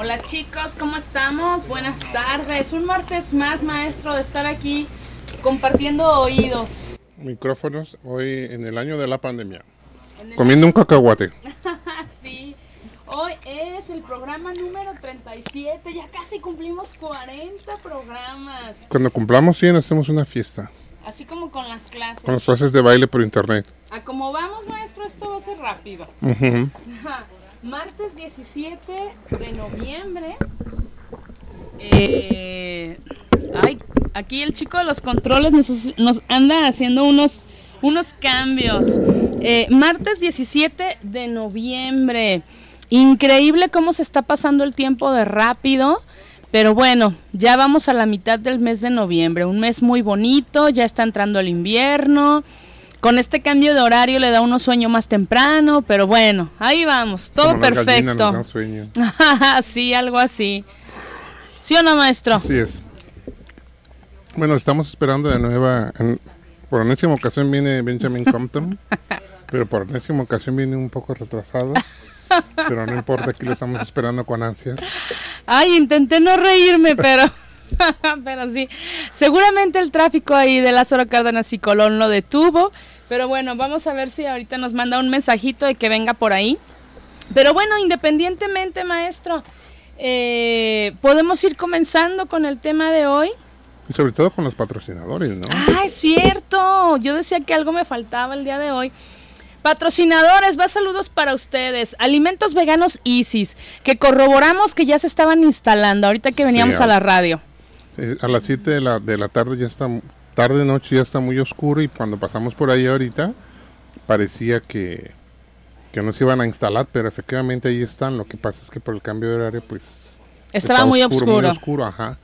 Hola chicos, ¿cómo estamos? Buenas tardes. Un martes más, maestro, de estar aquí compartiendo oídos. Micrófonos hoy en el año de la pandemia. Comiendo un cacahuate. sí, hoy es el programa número 37, ya casi cumplimos 40 programas. Cuando cumplamos 100 hacemos una fiesta. Así como con las clases. Con las clases de baile por internet. A como vamos, maestro, esto va a ser rápido. Martes 17 de noviembre. Eh, ay, aquí el chico de los controles nos, anda haciendo unos, unos cambios. Eh, martes 17 de noviembre. Increíble cómo se está pasando el tiempo de rápido. Pero bueno, ya vamos a la mitad del mes de noviembre, un mes muy bonito, ya está entrando el invierno. Con este cambio de horario le da uno sueño más temprano, pero bueno, ahí vamos, todo perfecto. sí, algo así. ¿Sí o no, maestro? Así es. Bueno, estamos esperando de nueva. por enésima ocasión viene Benjamin Compton, pero por enésima ocasión viene un poco retrasado. Pero no importa, aquí lo estamos esperando con ansias. Ay, intenté no reírme, pero. pero sí. Seguramente el tráfico ahí de Lázaro Cárdenas y Colón lo detuvo. Pero bueno, vamos a ver si ahorita nos manda un mensajito de que venga por ahí. Pero bueno, independientemente, maestro, eh, podemos ir comenzando con el tema de hoy. Y sobre todo con los patrocinadores, ¿no? Ah, es cierto. Yo decía que algo me faltaba el día de hoy. Patrocinadores, va saludos para ustedes. Alimentos veganos Isis, que corroboramos que ya se estaban instalando ahorita que veníamos a la radio. A las 7 de la, de la tarde ya está, tarde noche ya está muy oscuro y cuando pasamos por ahí ahorita parecía que, que no se iban a instalar, pero efectivamente ahí están. Lo que pasa es que por el cambio de horario pues... Estaba muy oscuro. Muy oscuro, ajá.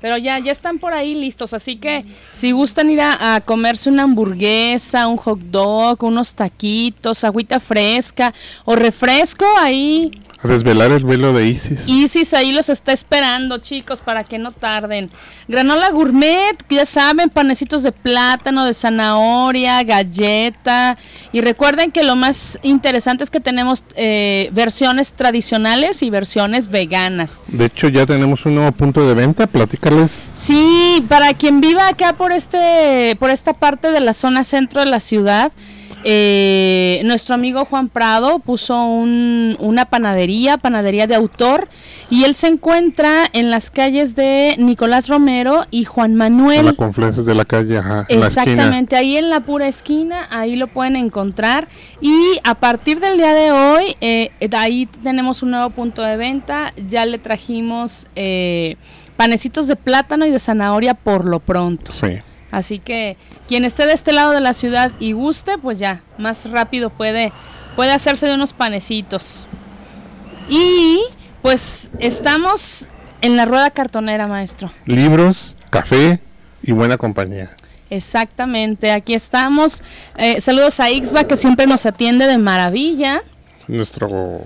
Pero ya, ya están por ahí listos, así que si gustan ir a, comerse una hamburguesa, un hot dog, unos taquitos, agüita fresca o refresco, ahí a desvelar el velo de Isis. Isis ahí los está esperando, chicos, para que no tarden. Granola gourmet, ya saben, panecitos de plátano, de zanahoria, galleta. Y recuerden que lo más interesante es que tenemos eh, versiones tradicionales y versiones veganas. De hecho, ya tenemos un nuevo punto de venta, Sí, para quien viva acá por este, por esta parte de la zona centro de la ciudad. Eh, nuestro amigo Juan Prado puso una panadería, panadería de autor, y él se encuentra en las calles de Nicolás Romero y Juan Manuel. En la confluencia de la calle, ajá. Exactamente, ahí en la pura esquina, ahí lo pueden encontrar. Y a partir del día de hoy, eh, ahí tenemos un nuevo punto de venta, ya le trajimos eh, panecitos de plátano y de zanahoria por lo pronto. Sí. Así que quien esté de este lado de la ciudad y guste, pues ya, más rápido puede, puede hacerse de unos panecitos. Y pues estamos en la rueda cartonera, maestro. Libros, café y buena compañía. Exactamente, aquí estamos. Eh, saludos a Ixba que siempre nos atiende de maravilla. Nuestro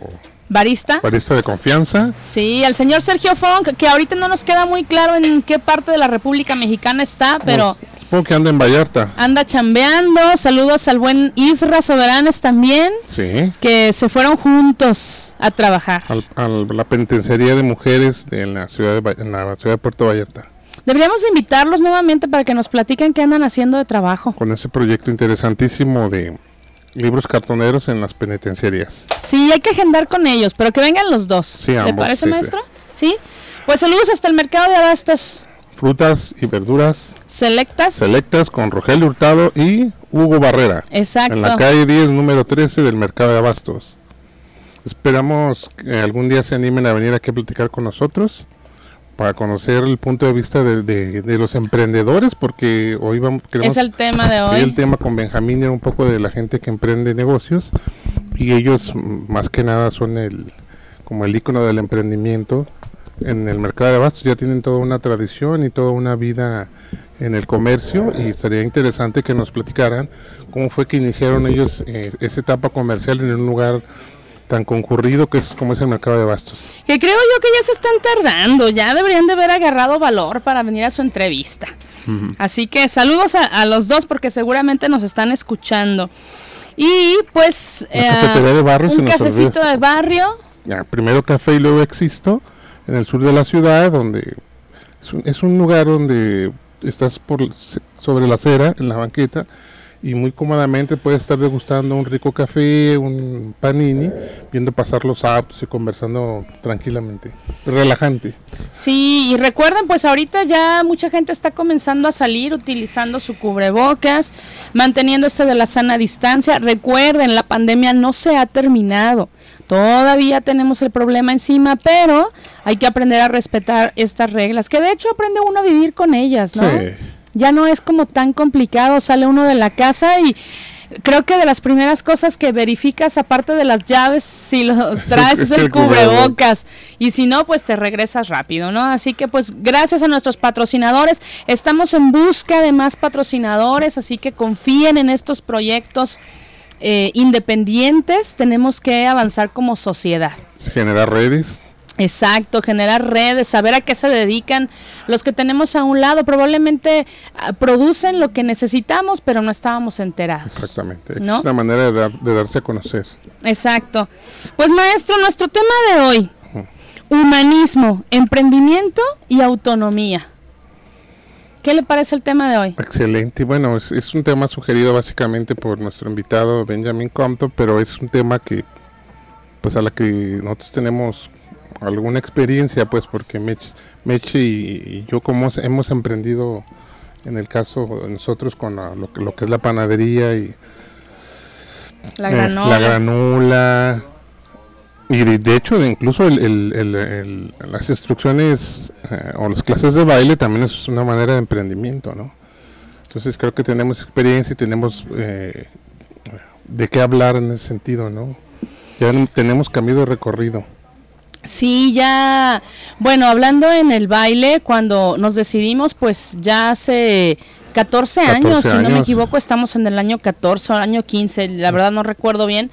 barista. Barista de confianza. Sí, el señor Sergio Funk, que ahorita no nos queda muy claro en qué parte de la República Mexicana está, pero... supongo que anda en Vallarta. Anda chambeando. Saludos al buen Isra Soberanes también. Sí. Que se fueron juntos a trabajar. a la penitenciaría de mujeres de, la ciudad de, en la ciudad de Puerto Vallarta. Deberíamos invitarlos nuevamente para que nos platiquen qué andan haciendo de trabajo. Con ese proyecto interesantísimo de libros cartoneros en las penitenciarías. Sí, hay que agendar con ellos, pero que vengan los dos. Sí, ¿Le parece, maestro? Sí. Pues saludos hasta el mercado de abastos. Frutas y verduras. Selectas. Selectas con Rogelio Hurtado y Hugo Barrera. Exacto. En la calle 10, número 13 del mercado de abastos. Esperamos que algún día se animen a venir aquí a platicar con nosotros para conocer el punto de vista de, los emprendedores, porque hoy vamos es el tema de hoy. El tema con Benjamín era un poco de la gente que emprende negocios y ellos más que nada son el como el icono del emprendimiento en el mercado de abastos, ya tienen toda una tradición y toda una vida en el comercio y sería interesante que nos platicaran cómo fue que iniciaron ellos eh, esa etapa comercial en un lugar tan concurrido que es como es el mercado de bastos. Que creo yo que ya se están tardando, ya deberían de haber agarrado valor para venir a su entrevista. Así que saludos a, los dos porque seguramente nos están escuchando. Y pues eh, de barrio, un cafecito de barrio. Ya, primero café y luego existo en el sur de la ciudad, donde es un, es un lugar donde estás por sobre la acera en la banqueta y muy cómodamente puedes estar degustando un rico café, un panini, viendo pasar los autos y conversando tranquilamente. Relajante. Sí, y recuerden, pues ahorita ya mucha gente está comenzando a salir utilizando su cubrebocas, manteniendo esto de la sana distancia. Recuerden, la pandemia no se ha terminado. Todavía tenemos el problema encima, pero hay que aprender a respetar estas reglas, que de hecho aprende uno a vivir con ellas, ¿no? Sí ya no es como tan complicado, sale uno de la casa y creo que de las primeras cosas que verificas, aparte de las llaves, si lo traes es el cubrebocas. Y si no, pues te regresas rápido, ¿no? Así que pues gracias a nuestros patrocinadores. Estamos en busca de más patrocinadores, así que confíen en estos proyectos eh, independientes. Tenemos que avanzar como sociedad. Generar redes. Exacto, generar redes, saber a qué se dedican. Los que tenemos a un lado probablemente ah, producen lo que necesitamos, pero no estábamos enterados. Exactamente, es una manera de, darse a conocer. Exacto. Pues maestro, nuestro tema de hoy, humanismo, emprendimiento y autonomía. ¿Qué le parece el tema de hoy? Excelente. Bueno, es, es un tema sugerido básicamente por nuestro invitado Benjamin Compton, pero es un tema que, pues a la que nosotros tenemos alguna experiencia, pues, porque Meche y, yo como hemos emprendido, en el caso de nosotros, con lo, que es la panadería y la eh, granula. Y de, hecho, incluso las instrucciones eh, o las clases de baile también es una manera de emprendimiento, ¿no? Entonces creo que tenemos experiencia y tenemos eh, de qué hablar en ese sentido, ¿no? Ya tenemos cambio de recorrido. Sí, ya, bueno, hablando en el baile, cuando nos decidimos, pues ya hace 14 años, si no me equivoco, estamos en el año 14 o el año 15, la verdad no recuerdo bien,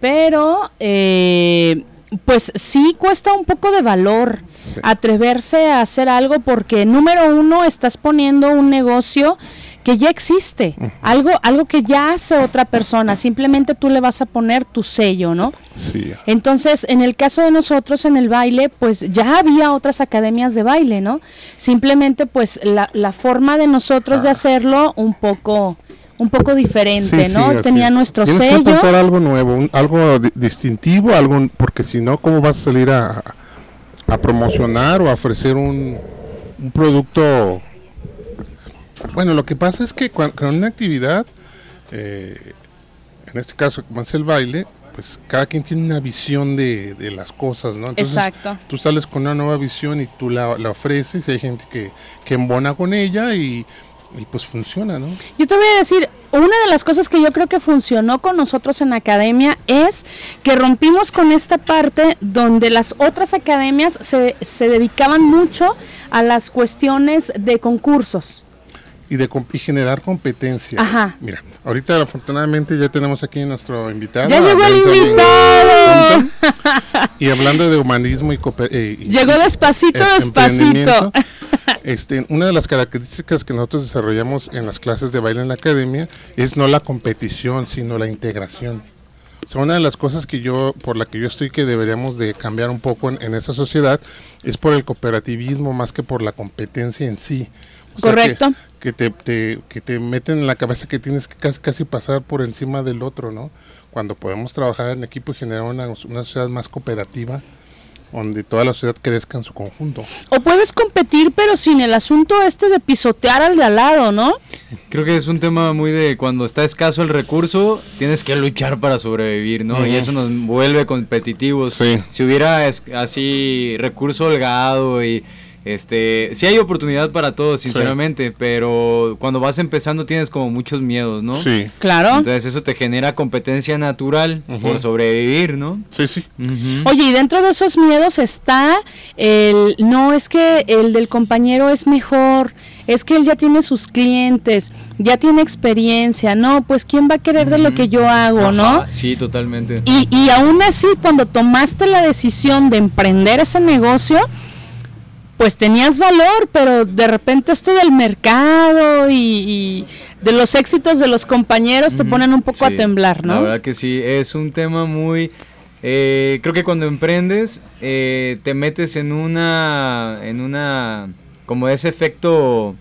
pero eh, pues sí cuesta un poco de valor atreverse a hacer algo porque número uno estás poniendo un negocio que ya existe, algo, algo que ya hace otra persona, simplemente tú le vas a poner tu sello, ¿no? Sí. Entonces, en el caso de nosotros en el baile, pues ya había otras academias de baile, ¿no? Simplemente pues la, la forma de nosotros de ah. hacerlo un poco un poco diferente, ¿no? Tenía nuestro Tienes sello. Que aportar algo nuevo, algo distintivo, algo porque si no, ¿cómo vas a salir a, a promocionar o a ofrecer un, un producto bueno, lo que pasa es que con una actividad, eh, en este caso, como es el baile, pues cada quien tiene una visión de, las cosas, ¿no? Entonces, Exacto. Tú sales con una nueva visión y tú la, ofreces y hay gente que, que embona con ella y, pues funciona, ¿no? Yo te voy a decir, una de las cosas que yo creo que funcionó con nosotros en academia es que rompimos con esta parte donde las otras academias se, se dedicaban mucho a las cuestiones de concursos y de generar competencia. Ajá. Mira, ahorita afortunadamente ya tenemos aquí nuestro invitado. Ya llegó el invitado. Y hablando de humanismo y, eh, llegó despacito, despacito. Este, una de las características que nosotros desarrollamos en las clases de baile en la academia es no la competición, sino la integración. O sea, una de las cosas que yo, por la que yo estoy que deberíamos de cambiar un poco en, en esa sociedad es por el cooperativismo más que por la competencia en sí. Correcto. Que, te, que te meten en la cabeza que tienes que casi, casi pasar por encima del otro, ¿no? Cuando podemos trabajar en equipo y generar una, una sociedad más cooperativa donde toda la sociedad crezca en su conjunto. O puedes competir, pero sin el asunto este de pisotear al de al lado, ¿no? Creo que es un tema muy de cuando está escaso el recurso, tienes que luchar para sobrevivir, ¿no? Y eso nos vuelve competitivos. Si hubiera así recurso holgado y Este, sí hay oportunidad para todos, sinceramente, pero cuando vas empezando tienes como muchos miedos, ¿no? Sí. Claro. Entonces eso te genera competencia natural por sobrevivir, ¿no? Sí, sí. Oye, y dentro de esos miedos está el, no es que el del compañero es mejor, es que él ya tiene sus clientes, ya tiene experiencia, no, pues quién va a querer de lo que yo hago, ¿no? Sí, totalmente. Y, y aún así, cuando tomaste la decisión de emprender ese negocio, pues tenías valor, pero de repente esto del mercado y, y de los éxitos de los compañeros te ponen un poco a temblar, La ¿no? verdad que sí, es un tema muy... eh, creo que cuando emprendes eh, te metes en una... en una... como ese efecto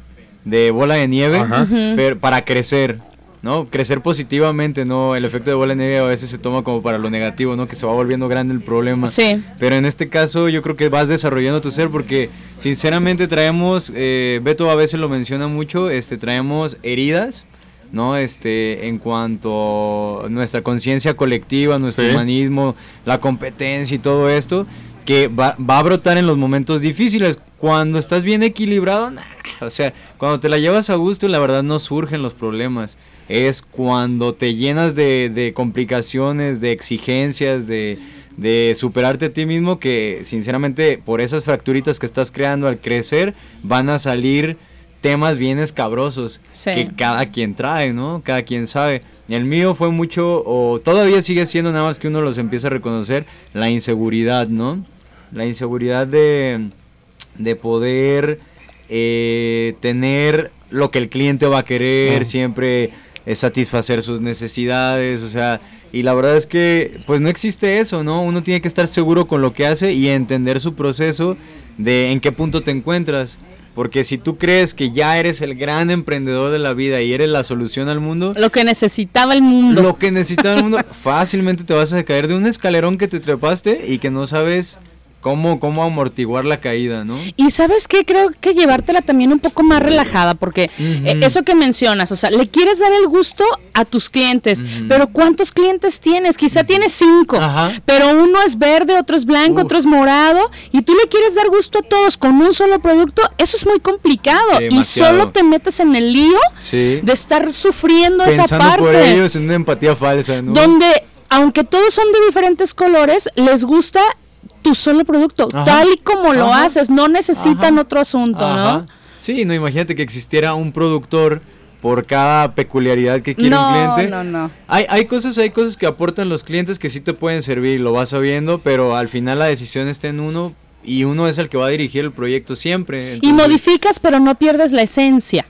de bola de nieve Ajá. Pero para crecer, ¿no? Crecer positivamente, ¿no? El efecto de bola de nieve a veces se toma como para lo negativo, ¿no? Que se va volviendo grande el problema. Sí. Pero en este caso yo creo que vas desarrollando tu ser porque sinceramente traemos, eh, Beto a veces lo menciona mucho, este, traemos heridas, ¿no? Este, en cuanto a nuestra conciencia colectiva, nuestro Sí. humanismo, la competencia y todo esto, que va, va a brotar en los momentos difíciles. Cuando estás bien equilibrado, nah, o sea, cuando te la llevas a gusto, la verdad no surgen los problemas. Es cuando te llenas de, de complicaciones, de exigencias, de, de superarte a ti mismo, que sinceramente por esas fracturitas que estás creando al crecer, van a salir temas bien escabrosos Sí. que cada quien trae, ¿no? Cada quien sabe. El mío fue mucho, o todavía sigue siendo nada más que uno los empieza a reconocer, la inseguridad, ¿no? La inseguridad de, de poder eh, tener lo que el cliente va a querer, Ujú. siempre eh, satisfacer sus necesidades, o sea, y la verdad es que pues no existe eso, ¿no? Uno tiene que estar seguro con lo que hace y entender su proceso de en qué punto te encuentras. Porque si tú crees que ya eres el gran emprendedor de la vida y eres la solución al mundo, Lo que necesitaba el mundo. lo que necesita el mundo, fácilmente te vas a caer de un escalerón que te trepaste y que no sabes cómo, cómo amortiguar la caída, ¿no? Y sabes qué, creo que llevártela también un poco más relajada, porque eh, eso que mencionas, o sea, le quieres dar el gusto a tus clientes, pero ¿cuántos clientes tienes? Quizá tienes cinco, Ajá. pero uno es verde, otro es blanco, otro es morado, y tú le quieres dar gusto a todos con un solo producto, eso es muy complicado, y solo te metes en el lío Sí. de estar sufriendo esa parte. por ellos en una empatía falsa, ¿no? donde aunque todos son de diferentes colores, les gusta tu solo producto, Ajá. tal y como lo haces, no necesitan Ajá. otro asunto. ¿no? Sí, no, imagínate que existiera un productor por cada peculiaridad que quiere no, un cliente. no, no. Hay, hay cosas, hay cosas que aportan los clientes que sí te pueden servir, lo vas sabiendo, pero al final la decisión está en uno y uno es el que va a dirigir el proyecto siempre. Y modificas, pero no pierdes la esencia.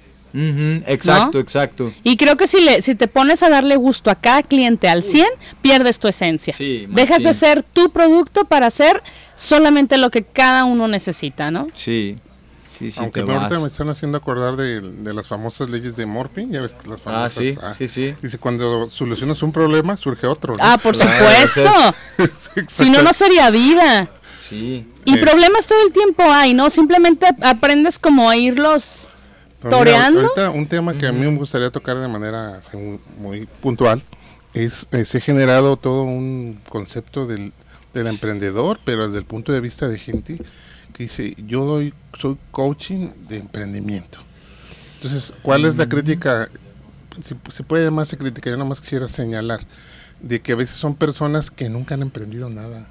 Exacto, ¿No? exacto. Y creo que si, le, si te pones a darle gusto a cada cliente al 100, pierdes tu esencia. Sí, Dejas de ser tu producto para hacer solamente lo que cada uno necesita, ¿no? Sí, sí, sí. Aunque te me ahorita vas. me están haciendo acordar de, de las famosas leyes de Morphy, ya ves que las Ah, famosas. sí, ah, sí, sí. Dice, cuando solucionas un problema, surge otro. ¿no? Ah, por Claro, supuesto. Sí, si no, no sería vida. Sí. Y Eh. problemas todo el tiempo hay, ¿no? Simplemente aprendes como a irlos Mira, toreando. ahorita un tema que a mí me gustaría tocar de manera así muy, puntual es, eh, se ha generado todo un concepto del, del emprendedor, pero desde el punto de vista de gente que dice, yo doy, soy coaching de emprendimiento. Entonces, ¿cuál es la crítica? Si se puede llamarse crítica, yo nada más quisiera señalar de que a veces son personas que nunca han emprendido nada.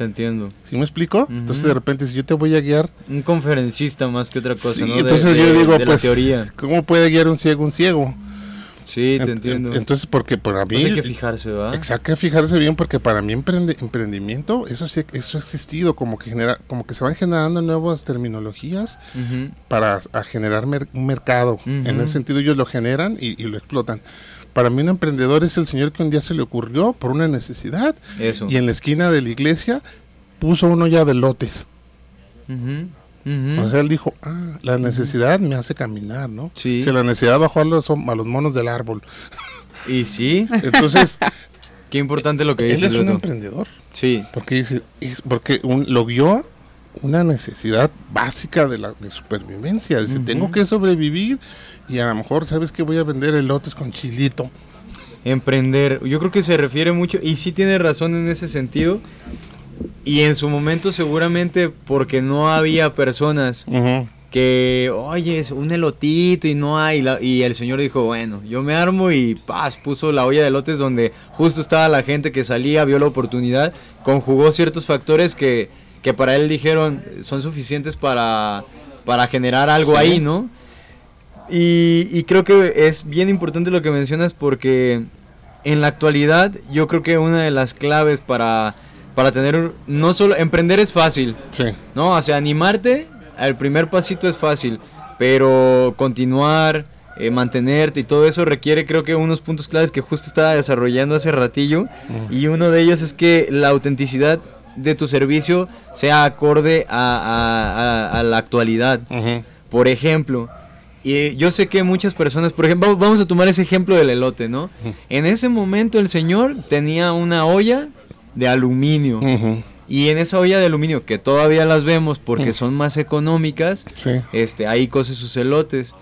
Te entiendo. ¿Sí me explico? Entonces, de repente, si yo te voy a guiar, Un conferencista más que otra cosa, Sí, ¿no? De- entonces de- yo digo, de pues, teoría. ¿cómo puede guiar un ciego un ciego? Sí, te Ent- entiendo. Entonces, porque para mí... Pues hay que fijarse, ¿verdad? Exacto, hay que fijarse bien porque para mí emprendimiento, eso sí, eso ha existido, como que genera, como que se van generando nuevas terminologías Ujú. para a generar mer- un mercado. En Ujú. ese sentido ellos lo generan y, y lo explotan. Para mí un emprendedor es el señor que un día se le ocurrió por una necesidad Eso. y en la esquina de la iglesia puso uno ya de lotes. Ujú. O sea, él dijo, ah, la necesidad me hace caminar, ¿no? Sí. Si la necesidad bajó a los, a los monos del árbol. Y sí, Entonces, qué importante lo que él dices, es un emprendedor. Sí, Porque dice, es porque un, lo guió una necesidad básica de la de supervivencia. Dice, Ujú. tengo que sobrevivir y a lo mejor, ¿sabes que Voy a vender elotes con chilito. emprender. Yo creo que se refiere mucho, y sí tiene razón en ese sentido, Y en su momento seguramente porque no había personas que, oye, es un elotito y no hay. la- y el señor dijo, bueno, yo me armo y paz, puso la olla de elotes donde justo estaba la gente que salía, vio la oportunidad, conjugó ciertos factores que, que para él dijeron son suficientes para, para generar algo Sí. ahí, ¿no? Y, y creo que es bien importante lo que mencionas porque en la actualidad yo creo que una de las claves para, para tener, no solo, emprender es fácil, Sí. no, o sea, animarte, el primer pasito es fácil, pero continuar, eh, mantenerte y todo eso requiere creo que unos puntos claves que justo estaba desarrollando hace ratillo y uno de ellos es que la autenticidad de tu servicio sea acorde a, a- a- a la actualidad. Por ejemplo, y yo sé que muchas personas, por ejemplo, vamos a tomar ese ejemplo del elote, ¿no? En ese momento el señor tenía una olla de aluminio. Y en esa olla de aluminio, que todavía las vemos porque son más económicas, Sí. este, ahí cose sus elotes.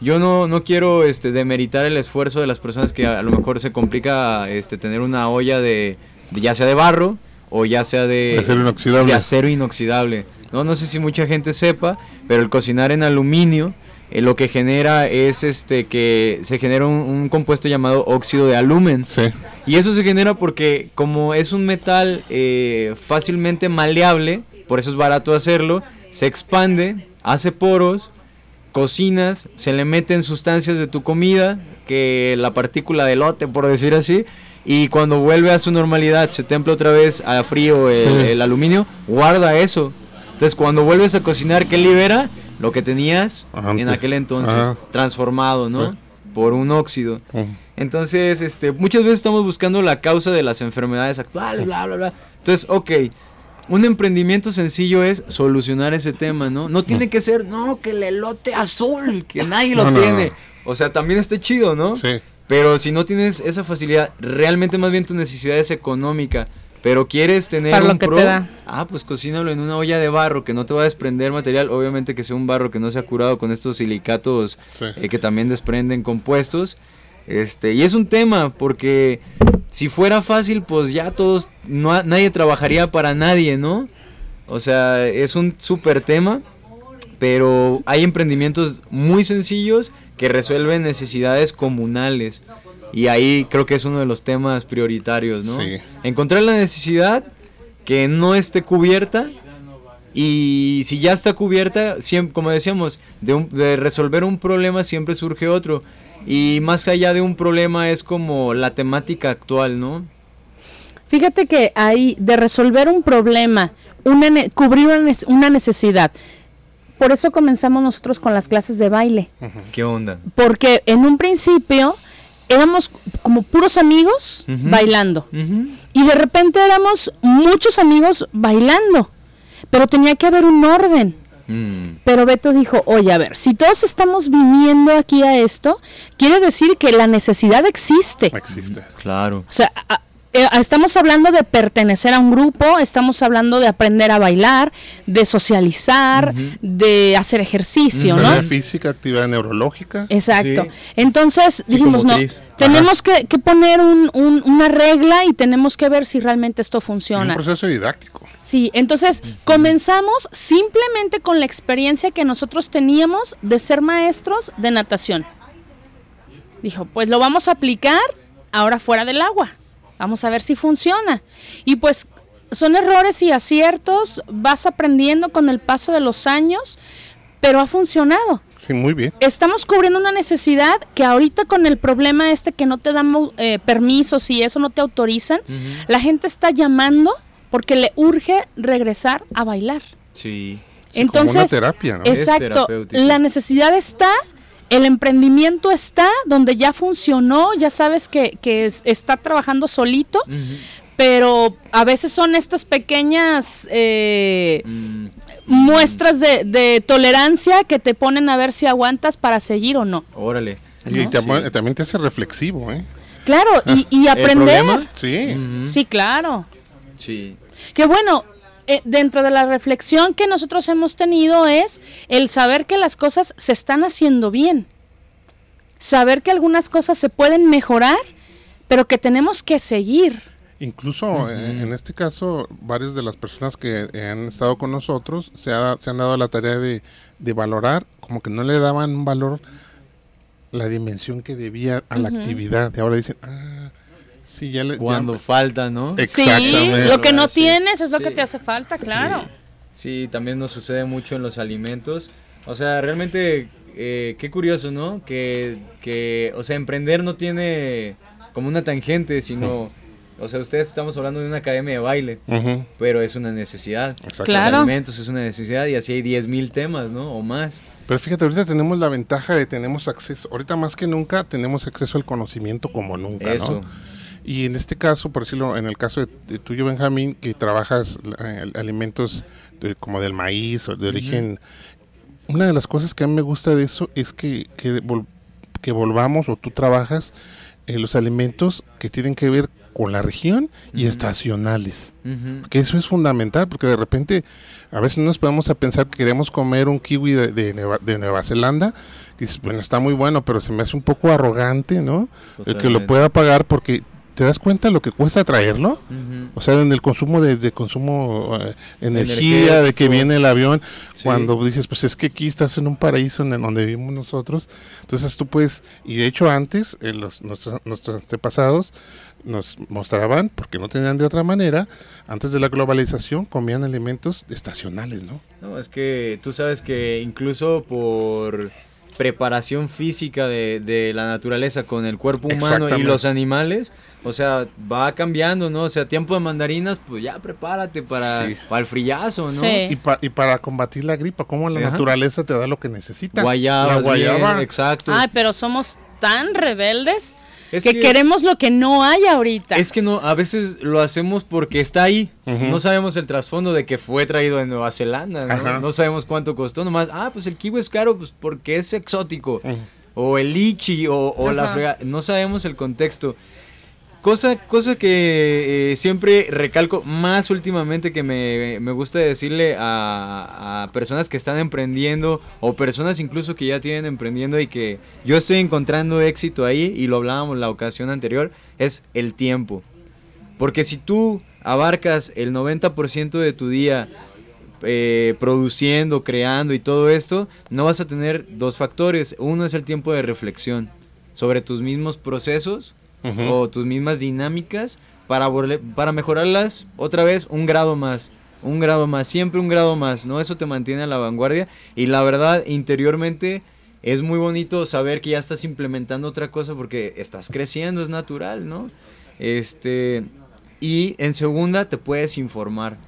Yo no, no quiero este, demeritar el esfuerzo de las personas que a lo mejor se complica este, tener una olla de, de ya sea de barro o ya sea de, De acero inoxidable. de acero inoxidable. No, no sé si mucha gente sepa, pero el cocinar en aluminio eh, lo que genera es este que se genera un, un compuesto llamado óxido de alumen. Sí. Y eso se genera porque como es un metal eh, fácilmente maleable, por eso es barato hacerlo, se expande, hace poros, cocinas, se le meten sustancias de tu comida, que la partícula de lote, por decir así, y cuando vuelve a su normalidad, se templa otra vez a frío el, Sí. el aluminio, guarda eso. Entonces cuando vuelves a cocinar, ¿qué libera? Lo que tenías en aquel entonces, Ajá. transformado, ¿no? Sí. Por un óxido. Entonces, este, muchas veces estamos buscando la causa de las enfermedades actuales, bla, bla, bla. Entonces, ok, un emprendimiento sencillo es solucionar ese tema, ¿no? No tiene que ser, no, que el elote azul, que nadie lo No, no, tiene. no. O sea, también está chido, ¿no? Sí. Pero si no tienes esa facilidad, realmente más bien tu necesidad es económica, pero quieres tener Para lo un que pro, te da. ah, pues cocínalo en una olla de barro que no te va a desprender material, obviamente que sea un barro que no sea curado con estos silicatos Sí. eh, que también desprenden compuestos. Este, y es un tema porque si fuera fácil, pues ya todos no nadie trabajaría para nadie, ¿no? O sea, es un súper tema, pero hay emprendimientos muy sencillos que resuelven necesidades comunales. Y ahí creo que es uno de los temas prioritarios, ¿no? Sí. Encontrar la necesidad que no esté cubierta y si ya está cubierta, siempre, como decíamos, de, un- de resolver un problema siempre surge otro. Y más allá de un problema es como la temática actual, ¿no? Fíjate que hay de resolver un problema, una ne- cubrir una, una necesidad. Por eso comenzamos nosotros con las clases de baile. ¿Qué onda? Porque en un principio éramos como puros amigos bailando. Y de repente éramos muchos amigos bailando. Pero tenía que haber un orden. Mm, Pero Beto dijo, oye, a ver, si todos estamos viniendo aquí a esto, quiere decir que la necesidad existe. Existe. claro. O sea, a- eh, estamos hablando de pertenecer a un grupo, estamos hablando de aprender a bailar, de socializar, de hacer ejercicio, ¿no? Actividad física, actividad neurológica. Exacto. Sí. Entonces dijimos, no, tenemos que, que poner un- un- una regla y tenemos que ver si realmente esto y un funciona. proceso didáctico. Sí, entonces comenzamos simplemente con la experiencia que nosotros teníamos de ser maestros de natación. Dijo, pues lo vamos a aplicar ahora fuera del agua. Vamos a ver si funciona. Y pues son errores y aciertos, vas aprendiendo con el paso de los años, pero ha funcionado. Sí, muy bien. Estamos cubriendo una necesidad que ahorita con el problema este que no te dan eh, permisos y eso no te autorizan, la gente está llamando porque le urge regresar a bailar. Sí. Sí, Entonces, como una terapia, ¿no? Es exacto, la necesidad está, el emprendimiento está, donde ya funcionó, ya sabes que, que es- está trabajando solito, pero a veces son estas pequeñas eh, Mm, muestras de, de tolerancia que te ponen a ver si aguantas para seguir o no. órale. Y Sí. también te hace reflexivo, ¿eh? Claro, y, y ¿El aprender. problema? Sí. Sí, claro. Sí. Que bueno, eh, dentro de la reflexión que nosotros hemos tenido es el saber que las cosas se están haciendo bien. Saber que algunas cosas se pueden mejorar, pero que tenemos que seguir. Incluso eh, en este caso, varias de las personas que han estado con nosotros se, ha- se han dado la tarea de, de valorar, como que no le daban un valor la dimensión que debía a la actividad. Y ahora dicen, ah, sí, ya le... ya- Cuando falta, ¿no? Sí, Exactamente. lo que no Sí. tienes es lo que Sí. te hace falta, claro. Sí, también nos sucede mucho en los alimentos. O sea, realmente, eh, qué curioso, ¿no? Que, que, o sea, emprender no tiene como una tangente, sino, o sea, ustedes estamos hablando de una academia de baile, pero es una necesidad. exacto. Claro. Los alimentos es una necesidad y así hay 10.000 temas, ¿no? O más. Pero fíjate, ahorita tenemos la ventaja de tenemos acceso, ahorita más que nunca tenemos acceso al conocimiento como nunca, Eso. ¿no? Y en este caso, por decirlo, en el caso de, de tuyo, Benjamín, que trabajas eh, alimentos de- como del maíz o de origen, una de las cosas que a mí me gusta de eso es que, que, vol- que volvamos o tú trabajas en los alimentos que tienen que ver con la región y estacionales. Ujú. Que eso es fundamental, porque de repente a veces nos podemos a pensar que queremos comer un kiwi de, de Nueva, de Nueva Zelanda, que dices, bueno, está muy bueno, pero se me hace un poco arrogante, ¿no? El que lo pueda pagar porque te das cuenta lo que cuesta traerlo. O sea, en el consumo de, de consumo eh, energía, Energético. de que viene el avión, Sí. cuando dices, pues es que aquí estás en un paraíso en el donde vivimos nosotros, entonces tú puedes, y de hecho antes, eh, los, nuestros, nuestros antepasados nos mostraban, porque no tenían de otra manera, antes de la globalización comían alimentos estacionales, ¿no? No, es que tú sabes que incluso por preparación física de, de la naturaleza con el cuerpo humano y los animales, o sea, va cambiando, ¿no? O sea, tiempo de mandarinas, pues ya prepárate para, Sí. para el frillazo, ¿no? Sí. Y, pa- y para combatir la gripa, ¿cómo la Ajá. naturaleza te da lo que necesitas? Guayabas, la guayaba. bien, exacto. Ay, pero somos tan rebeldes Es que, que- queremos lo que no hay ahorita. Es que no, a veces lo hacemos porque está ahí. No sabemos el trasfondo de que fue traído de Nueva Zelanda. ¿no? No sabemos cuánto costó, nomás, ah, pues el kiwi es caro pues porque es exótico. O el lichi, o, o la frega. No sabemos el contexto. Cosa, cosa que eh, siempre recalco más últimamente que me, me gusta decirle a, a personas que están emprendiendo o personas incluso que ya tienen emprendiendo y que yo estoy encontrando éxito ahí y lo hablábamos la ocasión anterior, es el tiempo. Porque si tú abarcas el 90% de tu día eh, produciendo, creando y todo esto, no vas a tener dos factores. Uno es el tiempo de reflexión sobre tus mismos procesos O tus mismas dinámicas para, para mejorarlas otra vez un grado más. Un grado más, siempre un grado más, ¿no? Eso te mantiene a la vanguardia y la verdad, interiormente es muy bonito saber que ya estás implementando otra cosa porque estás creciendo, es natural, ¿no? Este, y en segunda te puedes informar.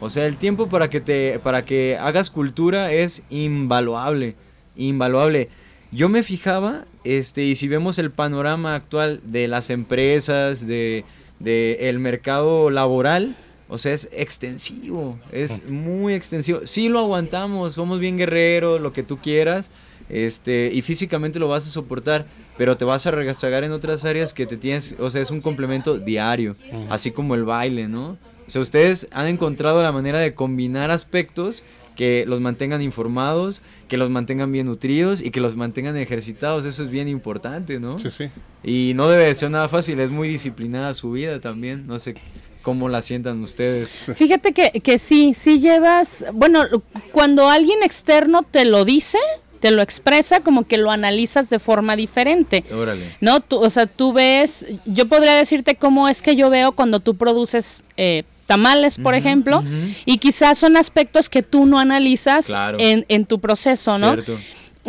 O sea, el tiempo para que te para que hagas cultura es invaluable, invaluable. Yo me fijaba, este, y si vemos el panorama actual de las empresas, de, de el mercado laboral, o sea, es extensivo, es muy extensivo. Sí lo aguantamos, somos bien guerreros, lo que tú quieras, este, y físicamente lo vas a soportar, pero te vas a regazagar en otras áreas que te tienes, o sea, es un complemento diario, así como el baile, ¿no? O sea, ustedes han encontrado la manera de combinar aspectos que los mantengan informados, que los mantengan bien nutridos y que los mantengan ejercitados. Eso es bien importante, ¿no? Sí, sí. Y no debe de ser nada fácil, es muy disciplinada su vida también. No sé cómo la sientan ustedes. Fíjate que, que sí, sí llevas, bueno, cuando alguien externo te lo dice, te lo expresa, como que lo analizas de forma diferente. Órale. ¿No? Tú, o sea, tú ves, yo podría decirte cómo es que yo veo cuando tú produces eh, tamales, por ejemplo, y quizás son aspectos que tú no analizas Claro. en, en tu proceso, ¿no? Cierto.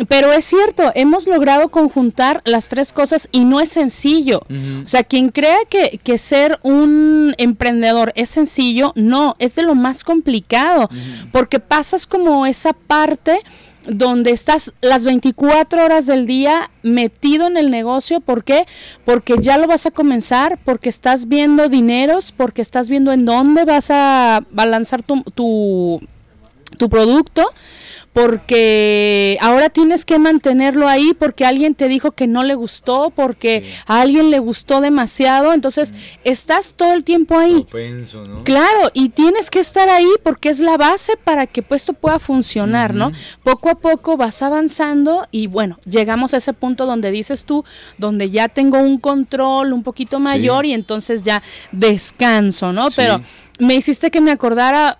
Pero es cierto, hemos logrado conjuntar las tres cosas y no es sencillo. O sea, quien crea que, que ser un emprendedor es sencillo, no, es de lo más complicado, porque pasas como esa parte donde estás las 24 horas del día metido en el negocio, ¿por qué? Porque ya lo vas a comenzar, porque estás viendo dineros, porque estás viendo en dónde vas a, va a lanzar tu, tu, tu producto, porque ahora tienes que mantenerlo ahí porque alguien te dijo que no le gustó, porque a alguien le gustó demasiado, entonces estás todo el tiempo ahí. Claro, y tienes que estar ahí porque es la base para que pues, esto pueda funcionar, ¿no? Poco a poco vas avanzando y bueno, llegamos a ese punto donde dices tú, donde ya tengo un control un poquito mayor y entonces ya descanso, ¿no? Pero me hiciste que me acordara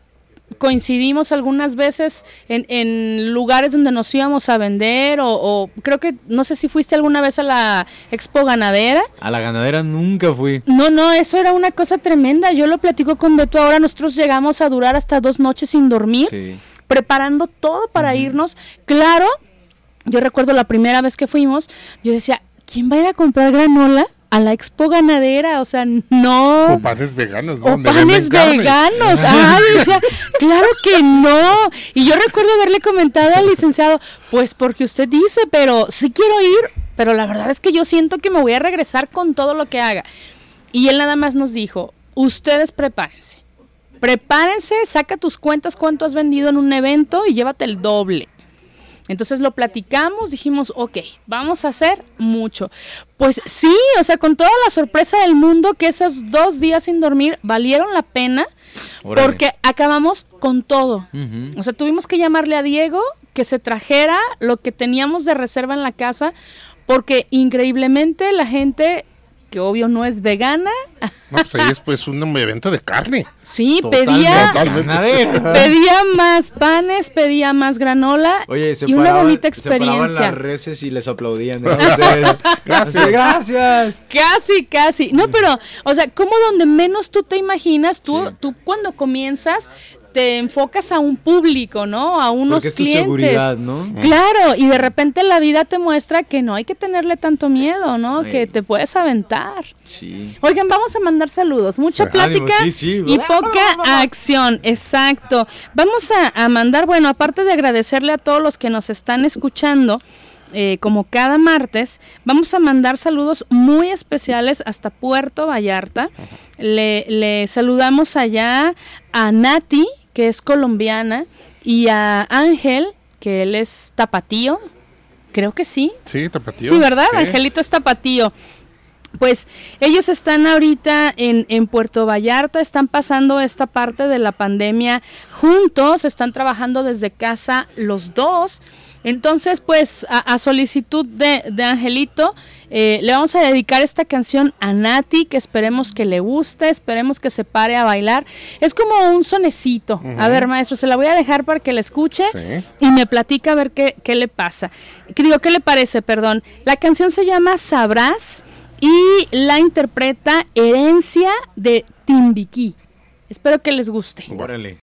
coincidimos algunas veces en, lugares donde nos íbamos a vender o, creo que no sé si fuiste alguna vez a la expo ganadera. A la ganadera nunca fui. No, no, eso era una cosa tremenda. Yo lo platico con Beto ahora. Nosotros llegamos a durar hasta dos noches sin dormir, preparando todo para irnos. Claro, yo recuerdo la primera vez que fuimos, yo decía, ¿quién va a ir a comprar granola? A la expo ganadera, o sea, no. O panes veganos, ¿no? O panes veganos, ay, o sea, claro que no. Y yo recuerdo haberle comentado al licenciado, pues porque usted dice, pero sí quiero ir, pero la verdad es que yo siento que me voy a regresar con todo lo que haga. Y él nada más nos dijo, ustedes prepárense. Prepárense, saca tus cuentas cuánto has vendido en un evento y llévate el doble. Entonces lo platicamos, dijimos, ok, vamos a hacer mucho. Pues sí, o sea, con toda la sorpresa del mundo que esos dos días sin dormir valieron la pena porque acabamos con todo. O sea, tuvimos que llamarle a Diego que se trajera lo que teníamos de reserva en la casa porque increíblemente la gente que obvio no es vegana. No, pues ahí es pues un evento de carne. Sí, pedía, pedía más panes, pedía más granola Oye, y una bonita experiencia. Se las reces y les aplaudían. gracias, gracias. Casi, casi. No, pero, o sea, como donde menos tú te imaginas, tú, tú cuando comienzas te enfocas a un público, ¿no? A unos es clientes. seguridad, ¿no? Claro, y de repente la vida te muestra que no hay que tenerle tanto miedo, ¿no? Que te puedes aventar. Sí. Oigan, vamos a mandar saludos. Mucha plática y poca acción. Exacto. Vamos a, mandar, bueno, aparte de agradecerle a todos los que nos están escuchando, eh, como cada martes, vamos a mandar saludos muy especiales hasta Puerto Vallarta. Le, le, saludamos allá a Nati, que es colombiana, y a Ángel, que él es tapatío. Creo que sí. Sí, tapatío. Sí, ¿verdad? Angelito es tapatío. Pues ellos están ahorita en, en, Puerto Vallarta, están pasando esta parte de la pandemia juntos, están trabajando desde casa los dos entonces, pues, a, solicitud de, Angelito, eh, le vamos a dedicar esta canción a Nati, que esperemos que le guste, esperemos que se pare a bailar. Es como un sonecito. A ver, maestro, se la voy a dejar para que la escuche y me platica a ver qué, qué le pasa. Digo, ¿qué le parece? Perdón. La canción se llama Sabrás y la interpreta Herencia de Timbiquí. Espero que les guste. Órale.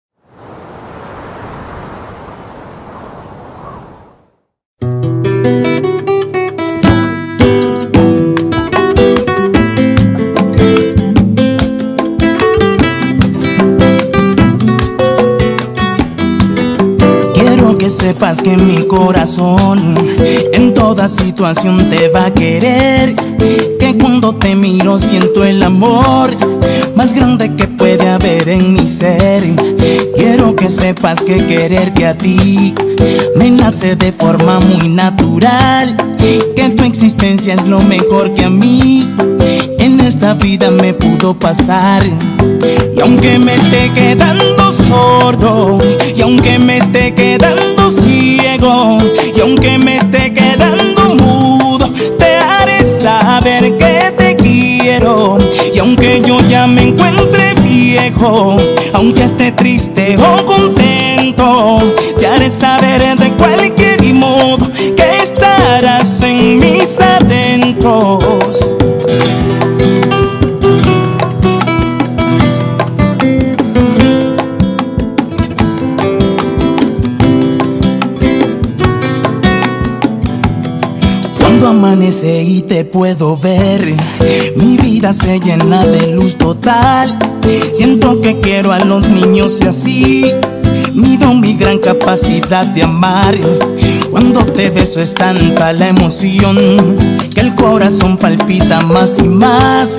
Que sepas que mi corazón en toda situación te va a querer. Que cuando te miro siento el amor más grande que puede haber en mi ser. Quiero que sepas que quererte a ti me nace de forma muy natural. Que tu existencia es lo mejor que a mí en esta vida me pudo pasar. Y aunque me esté quedando sordo, y aunque me esté quedando y aunque me esté quedando mudo, te haré saber que te quiero. Y aunque yo ya me encuentre viejo, aunque esté triste o contento, te haré saber de cualquier modo que estarás en mis adentros. Y te puedo ver. Mi vida se llena de luz total. Siento que quiero a los niños y así. Mido mi gran capacidad de amar. Cuando te beso es tanta la emoción que el corazón palpita más y más.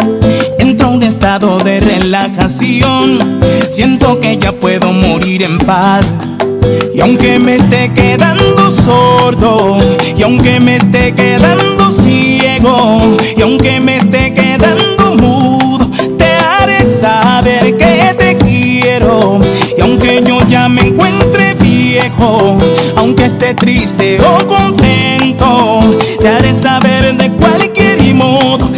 Entro a un estado de relajación. Siento que ya puedo morir en paz. Y aunque me esté quedando sordo, y aunque me esté quedando y aunque me esté quedando mudo, te haré saber que te quiero. Y aunque yo ya me encuentre viejo, aunque esté triste o contento, te haré saber de cualquier modo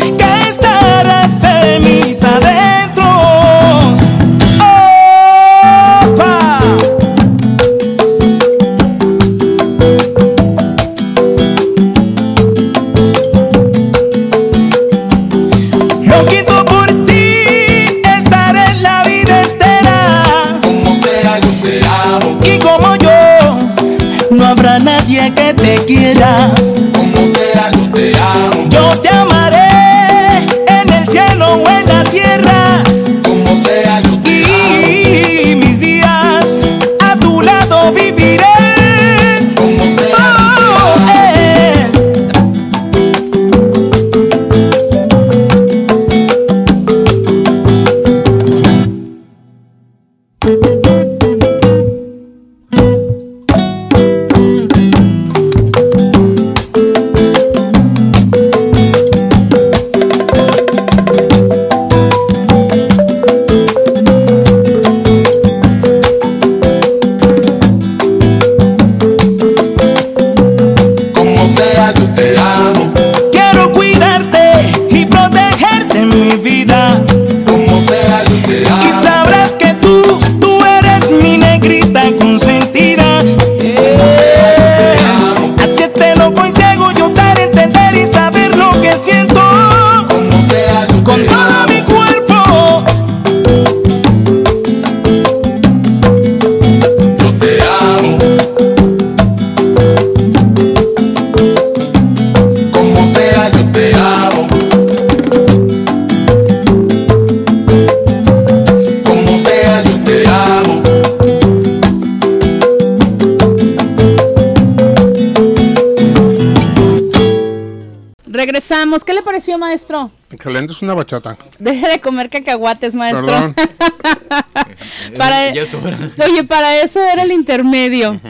¿Qué le pareció, maestro? Excelente, es una bachata. Deje de comer cacahuates, maestro. Perdón. Para- Ya es hora. Oye, para eso era el intermedio.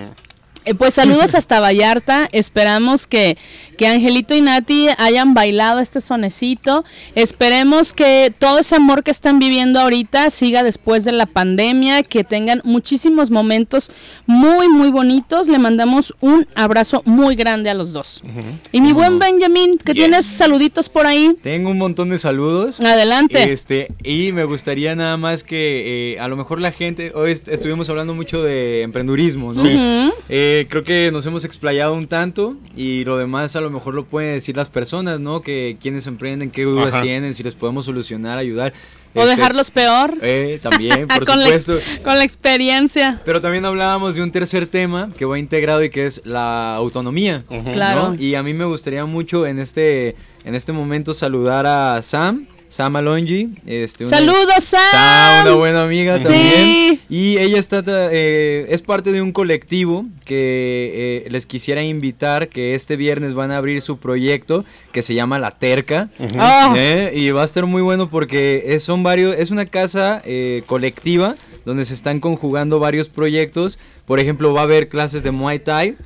Eh, Pues saludos hasta Vallarta. Esperamos que, que Angelito y Nati hayan bailado este sonecito. Esperemos que todo ese amor que están viviendo ahorita siga después de la pandemia, que tengan muchísimos momentos muy, muy bonitos. Le mandamos un abrazo muy grande a los dos. Y mi buen Benjamin, que Yes. tienes saluditos por ahí. Tengo un montón de saludos. Adelante. Este, y me gustaría nada más que eh, a lo mejor la gente, hoy est- estuvimos hablando mucho de emprendurismo, ¿no? Ujú. Eh, creo que nos hemos explayado un tanto y lo demás a lo mejor lo pueden decir las personas, ¿no? Que quienes emprenden, qué dudas Ajá. tienen, si les podemos solucionar, ayudar. O Este, dejarlos peor. Eh, también, por con, la supuesto. con la experiencia. Pero también hablábamos de un tercer tema que va integrado y que es la autonomía. ¿no? Claro. Y a mí me gustaría mucho en este, en este momento saludar a Sam, Sam Alongi. Este, una- Saludos, Sam. Sam, una buena amiga Sí. también. Y ella está, eh, es parte de un colectivo que eh, les quisiera invitar que este viernes van a abrir su proyecto que se llama La Terca. Oh. Eh, y va a estar muy bueno porque es, son varios, es una casa eh, colectiva donde se están conjugando varios proyectos. Por ejemplo, va a haber clases de Muay Thai.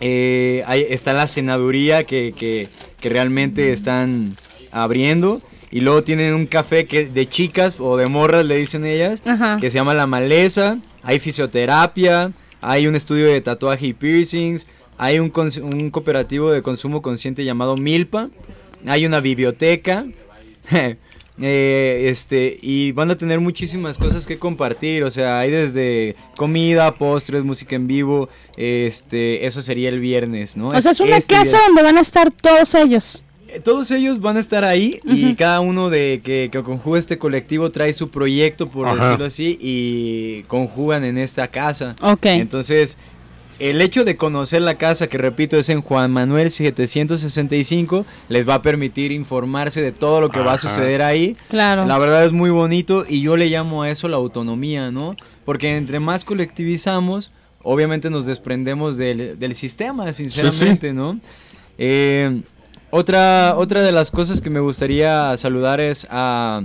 Eh, ahí está la senaduría que, que- que realmente están abriendo. Y luego tienen un café que de chicas o de morras le dicen ellas, Ajá. que se llama La Maleza. Hay fisioterapia, hay un estudio de tatuaje y piercings, hay un, cooperativo de consumo consciente llamado Milpa, hay una biblioteca. eh, este y van a tener muchísimas cosas que compartir o sea hay desde comida postres música en vivo este eso sería el viernes no O sea, es una Este casa viernes. donde van a estar todos ellos. Eh, Todos ellos van a estar ahí y cada uno de que, que conjuga este colectivo trae su proyecto, por Ajá. decirlo así, y conjugan en esta casa. Ok. Entonces, el hecho de conocer la casa, que repito es en Juan Manuel 765, les va a permitir informarse de todo lo que va a suceder ahí. Claro. La verdad es muy bonito y yo le llamo a eso la autonomía, ¿no? Porque entre más colectivizamos, obviamente nos desprendemos del, del sistema, sinceramente, ¿no? Eh, otra, otra de las cosas que me gustaría saludar es a,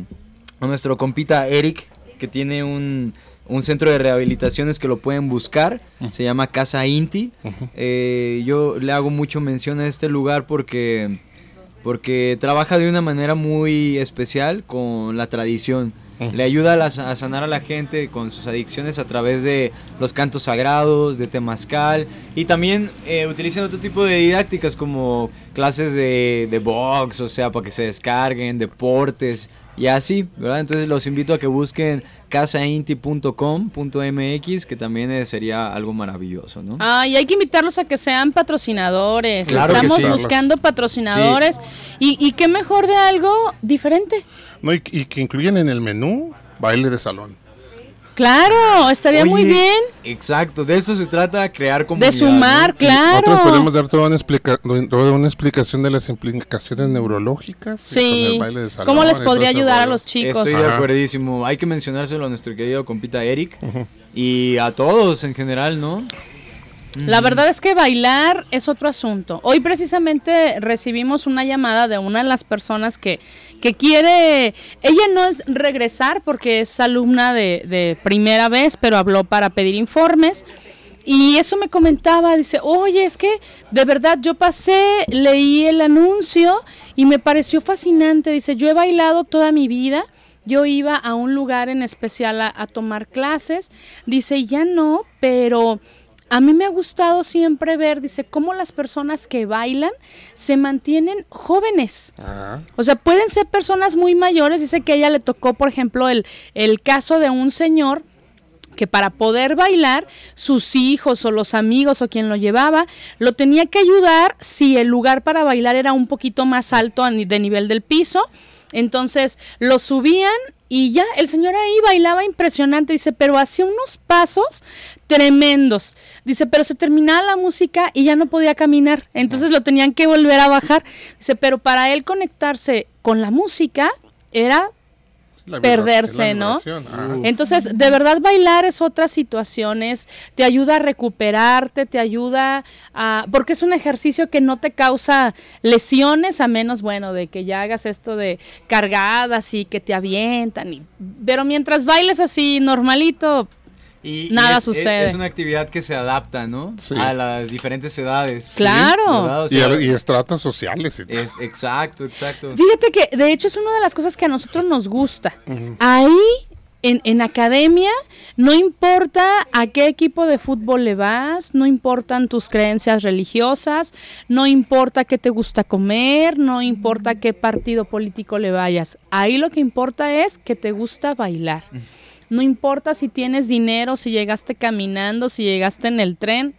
a nuestro compita Eric, que tiene un, un centro de rehabilitaciones que lo pueden buscar, se llama Casa Inti. Eh, yo le hago mucho mención a este lugar porque, porque trabaja de una manera muy especial con la tradición. Le ayuda a, las- a sanar a la gente con sus adicciones a través de los cantos sagrados, de temazcal. Y también eh, utilizan otro tipo de didácticas como clases de, de box, o sea, para que se descarguen, deportes y así, ¿verdad? Entonces los invito a que busquen casainti.com.mx, que también eh, sería algo maravilloso, ¿no? Ay, hay que invitarlos a que sean patrocinadores. Claro que Estamos sí. buscando patrocinadores. Y, y qué mejor de algo diferente. No, y, y que incluyen en el menú baile de salón. Claro, estaría muy bien. Exacto, de eso se trata, crear comunidad. De sumar, ¿no? claro. Nosotros podemos dar toda una, explica- toda una explicación de las implicaciones neurológicas Sí. el baile de salón. ¿Cómo les podría ayudar a los chicos? Estoy de acuerdísimo. Hay que mencionárselo a nuestro querido compita Eric y a todos en general, ¿no? La verdad es que bailar es otro asunto. Hoy precisamente recibimos una llamada de una de las personas que, que quiere, ella no es regresar porque es alumna de, de primera vez, pero habló para pedir informes. Y eso me comentaba, dice, oye, es que de verdad yo pasé, leí el anuncio y me pareció fascinante. Dice, yo he bailado toda mi vida. Yo iba a un lugar en especial a, a tomar clases. Dice, ya no, pero a mí me ha gustado siempre ver, dice, cómo las personas que bailan se mantienen jóvenes. O sea, pueden ser personas muy mayores. Dice que a ella le tocó, por ejemplo, el, el caso de un señor que para poder bailar, sus hijos o los amigos o quien lo llevaba, lo tenía que ayudar si el lugar para bailar era un poquito más alto de nivel del piso. Entonces lo subían y ya el señor ahí bailaba impresionante, dice, pero hacía unos pasos tremendos. Dice, pero se terminaba la música y ya no podía caminar. Entonces lo tenían que volver a bajar. Dice, pero para él conectarse con la música era perderse, la ¿no? ah. entonces, de verdad bailar es otras situaciones, te ayuda a recuperarte, te ayuda a... porque es un ejercicio que no te causa lesiones, a menos, bueno, de que ya hagas esto de cargadas y que te avientan. Y, pero mientras bailes así normalito, Y, y Nada es, sucede. Es, es una actividad que se adapta, ¿no? Sí. A las diferentes edades. Claro. Y, sea, y estratos sociales y es, exacto, exacto. Fíjate que de hecho es una de las cosas que a nosotros nos gusta. Ahí en, en academia no importa a qué equipo de fútbol le vas, no importan tus creencias religiosas, no importa qué te gusta comer, no importa qué partido político le vayas. Ahí lo que importa es que te gusta bailar. No importa si tienes dinero, si llegaste caminando, si llegaste en el tren.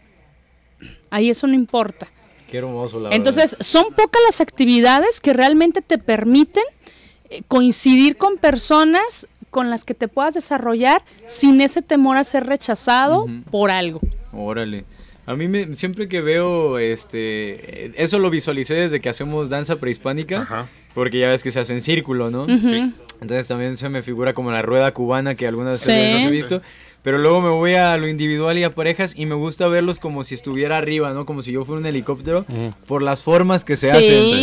Ahí eso no importa. Qué hermoso, la Entonces, son pocas las actividades que realmente te permiten eh, coincidir con personas con las que te puedas desarrollar sin ese temor a ser rechazado por algo. Órale. A mí me- siempre que veo este eso lo visualicé desde que hacemos danza prehispánica, Ajá. porque ya ves que se hace en círculo, ¿no? Entonces también se me figura como la rueda cubana que algunas Sí. veces no he visto. Pero luego me voy a lo individual y a parejas y me gusta verlos como si estuviera arriba, ¿no? Como si yo fuera un helicóptero, por las formas que se Sí,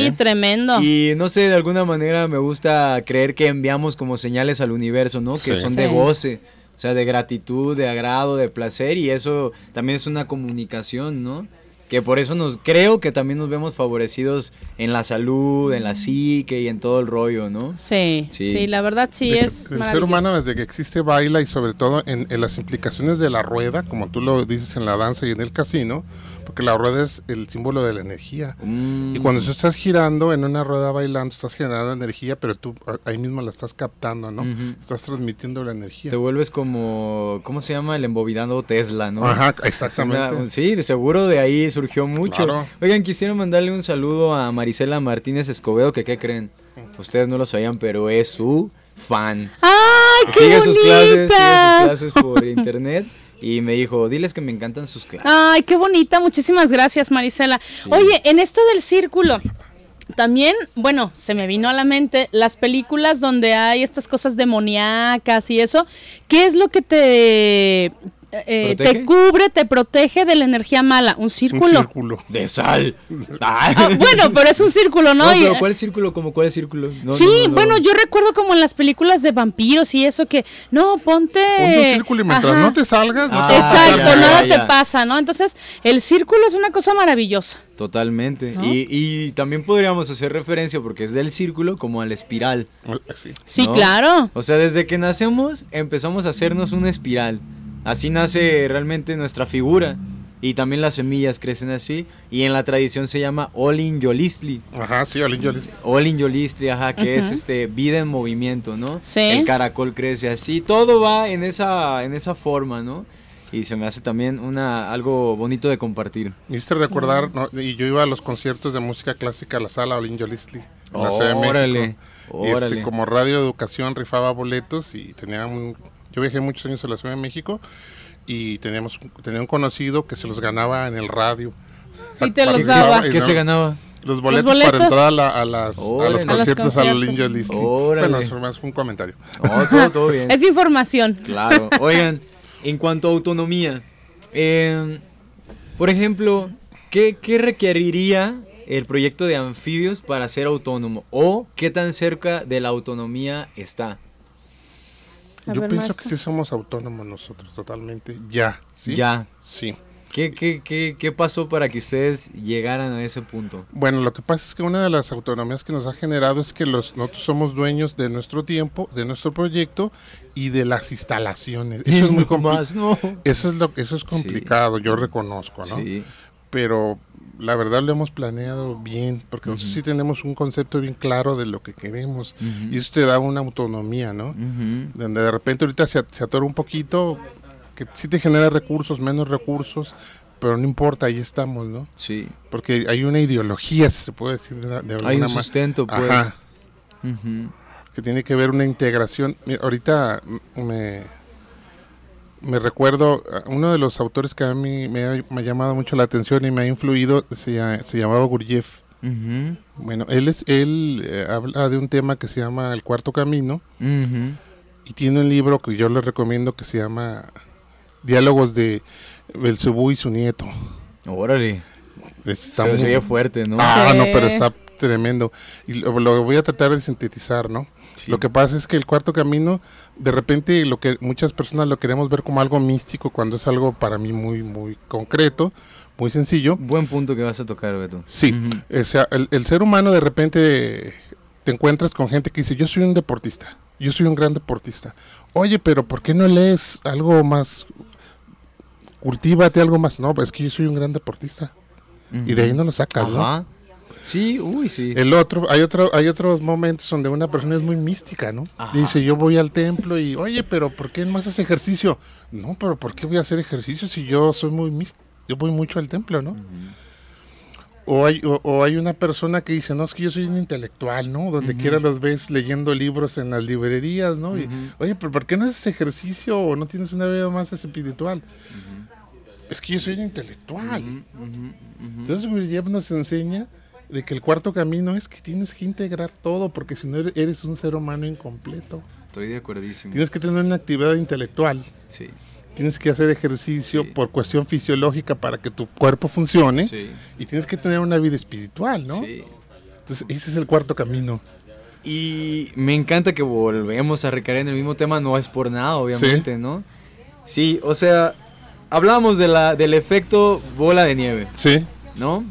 hacen. tremendo. Y no sé, de alguna manera me gusta creer que enviamos como señales al universo, ¿no? Que Sí. son de Sí. goce, o sea, de gratitud, de agrado, de placer y eso también es una comunicación, ¿no? Que por eso nos creo que también nos vemos favorecidos en la salud, en la psique y en todo el rollo, ¿no? Sí, sí, Sí. la verdad sí De es el ser humano desde que existe baila y sobre todo en, en las implicaciones de la rueda, como tú lo dices en la danza y en el casino, porque la rueda es el símbolo de la energía. Mm. Y cuando tú estás girando en una rueda bailando, estás generando energía, pero tú ahí mismo la estás captando, ¿no? Estás transmitiendo la energía. Te vuelves como, ¿cómo se llama? El embobinado Tesla, ¿no? Ajá, Una- exactamente. sí, de seguro de ahí surgió mucho. Claro. Oigan, quisiera mandarle un saludo a Marisela Martínez Escobedo, que ¿qué creen? Ustedes no lo sabían, pero es su fan. ¡Ay, qué Sigue sus clases, sigue sus bonita! clases por internet y me dijo, diles que me encantan sus clases. Ay, qué bonita. Muchísimas gracias, Marisela. Oye, en esto del círculo, también, bueno, se me vino a la mente las películas donde hay estas cosas demoníacas y eso. ¿Qué es lo que te eh, te cubre, te protege de la energía mala. Un Un círculo. círculo. De sal. Ah, bueno, pero es un círculo, ¿no? Pero ¿cuál círculo? ¿Cómo cuál círculo? No, sí, no, no, no. bueno, yo recuerdo como en las películas de vampiros y eso que, no, ponte... Ponte un círculo y mientras Ajá. no te salgas, no Ah, te Exacto, ya, nada ya. te pasa, ¿no? Entonces, el círculo es una cosa maravillosa. Totalmente. ¿No? Y, y también podríamos hacer referencia, porque es del círculo, como a la espiral. Sí. Sí, ¿no? claro. O sea, desde que nacemos empezamos a hacernos una espiral. Así nace realmente nuestra figura. Y también las semillas crecen así. Y en la tradición se llama Olin Yolistli. Ajá, sí, Olin Yolist. Olin Yolistli, ajá, que es Ujú. este vida en movimiento, ¿no? Sí. El caracol crece así. Todo va en esa, en esa forma, ¿no? Y se me hace también una, algo bonito de compartir. Me hiciste recordar, ¿no? y yo iba a los conciertos de música clásica a la sala Olin Yolistli, en la Ciudad de México. Órale, Y este, órale. como Radio Educación rifaba boletos y tenía un... Yo viajé muchos años a la Ciudad de México y teníamos tenía un conocido que se los ganaba en el radio. Y te los daba. ¿Qué no- se ganaba? Los boletos, boletos. para entrar a, la- a las, a Órale. los A los conciertos a conciertos. Yolistli. Órale. Bueno, eso más fue un comentario. No, todo, todo bien. Es información. Claro. Oigan, en cuanto a autonomía, eh, por ejemplo, ¿qué, qué requeriría el proyecto de anfibios para ser autónomo? ¿O qué tan cerca de la autonomía está? A Yo ver, pienso maestro. que sí somos autónomos nosotros, totalmente. Ya. ¿sí? Ya. Sí. ¿Qué, qué, qué, ¿Qué pasó para que ustedes llegaran a ese punto? Bueno, lo que pasa es que una de las autonomías que nos ha generado es que los, nosotros somos dueños de nuestro tiempo, de nuestro proyecto y de las instalaciones. Eso es muy complicado. no. Eso es lo eso es complicado, yo reconozco, ¿no? Sí. Pero la verdad lo hemos planeado bien, porque nosotros sí tenemos un concepto bien claro de lo que queremos y eso te da una autonomía, ¿no? Donde de repente ahorita se, se atora un poquito, que sí te genera recursos, menos recursos, pero no importa, ahí estamos, ¿no? Sí. Porque hay una ideología, si se puede decir de, de alguna Hay un sustento, pues. Ajá, que tiene que ver una integración. Mira, ahorita me, me recuerdo, a uno de los autores que a mí me ha, me ha llamado mucho la atención y me ha influido, se, se llamaba Gurdjieff. Ujú. Bueno, él, es, él eh, habla de un tema que se llama El Cuarto Camino y tiene un libro que yo le recomiendo que se llama Diálogos de Belcebú y su nieto. Órale. Está Se, muy- se oye fuerte, ¿no? Ah, Sí. no, pero está tremendo. Y lo, lo voy a tratar de sintetizar, ¿no? Sí. Lo que pasa es que el cuarto camino, de repente, lo que muchas personas lo queremos ver como algo místico, cuando es algo para mí muy, muy concreto, muy sencillo. Buen punto que vas a tocar, Beto. Sí, o sea, el, el ser humano de repente te encuentras con gente que dice, yo soy un deportista, yo soy un gran deportista. Oye, pero ¿por qué no lees algo más? Cultívate algo más. No, pues es que yo soy un gran deportista. Y de ahí no lo sacas, ¿no? Sí, uy, sí. El otro, hay otro, hay otros momentos donde una persona es muy mística, ¿no? Ajá. Dice, yo voy al templo y, oye, pero ¿por qué no haces ejercicio? No, pero ¿por qué voy a hacer ejercicio si yo soy muy místico? Yo voy mucho al templo, ¿no? O hay, o, o hay una persona que dice, no, es que yo soy un intelectual, ¿no? Donde quiera los ves leyendo libros en las librerías, ¿no? Y, oye, pero ¿por qué no haces ejercicio o no tienes una vida más espiritual? Es que yo soy un intelectual. Entonces Gurdjieff nos enseña de que el cuarto camino es que tienes que integrar todo, porque si no eres- un ser humano incompleto. Estoy de acuerdísimo. Tienes que tener una actividad intelectual, Sí, tienes que hacer ejercicio Sí. por cuestión fisiológica para que tu cuerpo funcione sí, y tienes que tener una vida espiritual, ¿no? sí. Entonces ese es el cuarto camino. Y me encanta que volvemos a recaer en el mismo tema, no es por nada, obviamente, ¿no? Sí, o sea, hablamos de la, del efecto bola de nieve, Sí, ¿no?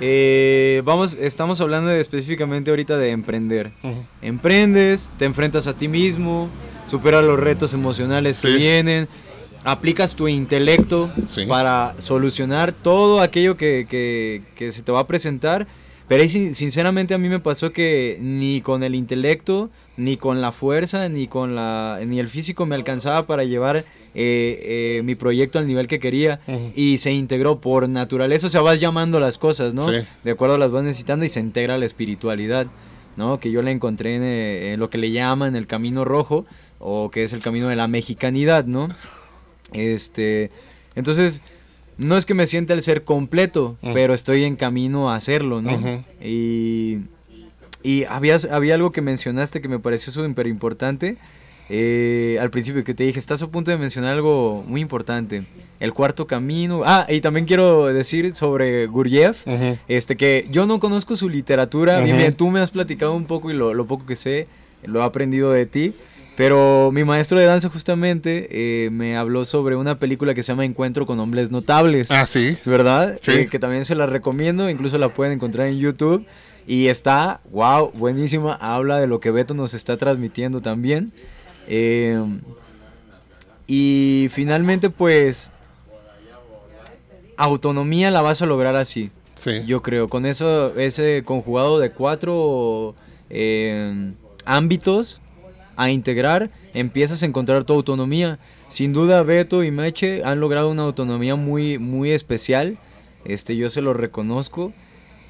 Eh, vamos, estamos hablando de- específicamente ahorita de emprender. Ujú. Emprendes, te enfrentas a ti mismo, superas los retos emocionales que Sí. vienen, aplicas tu intelecto Sí. para solucionar todo aquello que, que- que se te va a presentar. Pero ahí sin- sinceramente a mí me pasó que ni con el intelecto, ni con la fuerza, ni con la, ni el físico me alcanzaba para llevar eh, eh, mi proyecto al nivel que quería y se integró por naturaleza, o sea, vas llamando las cosas, ¿no? Sí. De acuerdo las vas necesitando y se integra la espiritualidad, ¿no? Que yo la encontré en, eh, en lo que le llaman el camino rojo o que es el camino de la mexicanidad, ¿no? Este, entonces, no es que me sienta el ser completo, pero estoy en camino a hacerlo, ¿no? Y, y había, había algo que mencionaste que me pareció súper importante, eh, al principio que te dije, estás a punto de mencionar algo muy importante. El cuarto camino. Ah, y también quiero decir sobre Gurjev, Ujú. este que yo no conozco su literatura, bien, Ujú. bien, tú me has platicado un poco y lo, lo poco que sé lo he aprendido de ti. Pero mi maestro de danza justamente eh, me habló sobre una película que se llama Encuentro con hombres notables. Ah, sí. ¿Es verdad? Sí. Eh, que también se la recomiendo, incluso la pueden encontrar en YouTube. Y está, wow, buenísima. Habla de lo que Beto nos está transmitiendo también. Eh, y finalmente, pues, autonomía la vas a lograr así. Sí. Yo creo, con eso, ese conjugado de cuatro eh, ámbitos a integrar, empiezas a encontrar tu autonomía. Sin duda, Beto y Meche han logrado una autonomía muy, muy especial. Este, yo se lo reconozco.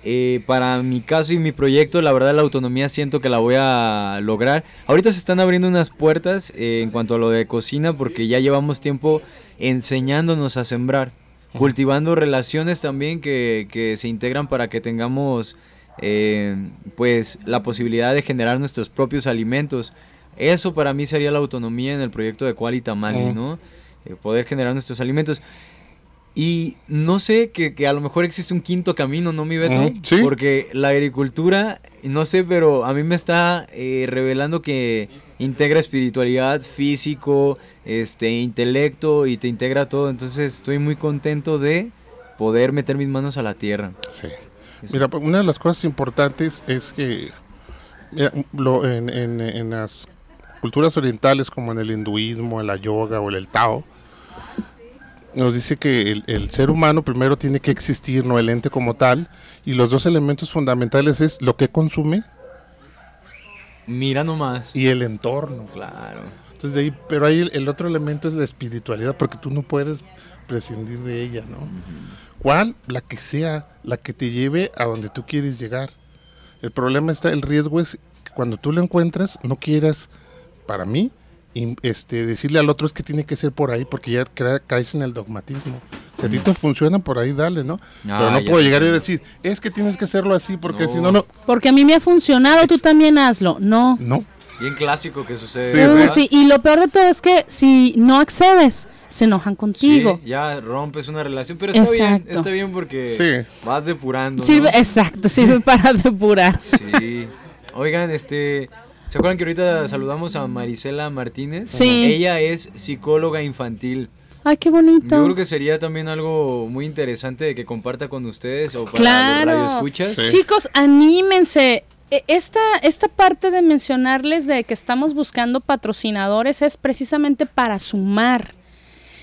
Eh, para mi caso y mi proyecto, la verdad, la autonomía siento que la voy a lograr. Ahorita se están abriendo unas puertas eh, en cuanto a lo de cocina, porque ya llevamos tiempo enseñándonos a sembrar, cultivando relaciones también que, que se integran para que tengamos eh, pues la posibilidad de generar nuestros propios alimentos. Eso para mí sería la autonomía en el proyecto de Qualitamali. ¿no? Eh, poder generar nuestros alimentos. Y no sé que, que a lo mejor existe un quinto camino, ¿no, mi Beto? Sí. Porque la agricultura, no sé, pero a mí me está eh, revelando que integra espiritualidad, físico, este, intelecto y te integra todo. Entonces estoy muy contento de poder meter mis manos a la tierra. Sí. Eso. Mira, pues, una de las cosas importantes es que mira, lo- en, en- en las culturas orientales como en el hinduismo, en la yoga o en el Tao, nos dice que el, el ser humano primero tiene que existir, no el ente como tal, y los dos elementos fundamentales es lo que consume Mira nomás. y el entorno. Claro. Entonces de ahí, pero ahí el, el otro elemento es la espiritualidad, porque tú no puedes prescindir de ella, ¿no? ¿Cuál? La que sea, la que te lleve a donde tú quieres llegar. El problema está, el riesgo es que cuando tú lo encuentras, no quieras, para mí, este, decirle al otro es que tiene que ser por ahí, porque ya crea- caes en el dogmatismo. Si a ti te funciona por ahí, dale, ¿no? Pero Ah, no puedo llegar y decir, es que tienes que hacerlo así, porque No. si no, no. Porque a mí me ha funcionado, tú también hazlo. No. No. Bien clásico que sucede. Sí, sí, y lo peor de todo es que si no accedes, se enojan contigo. Sí, ya rompes una relación, pero está bien, está bien porque Sí. vas depurando. ¿no? Sirve, exacto, sirve para depurar. Sí. Oigan, este, ¿se acuerdan que ahorita saludamos a Marisela Martínez? Sí. Ella es psicóloga infantil. Ay, qué bonito. Yo creo que sería también algo muy interesante de que comparta con ustedes o para Claro. los radioescuchas. Sí. Chicos, anímense. E- Esta, esta parte de mencionarles de que estamos buscando patrocinadores es precisamente para sumar.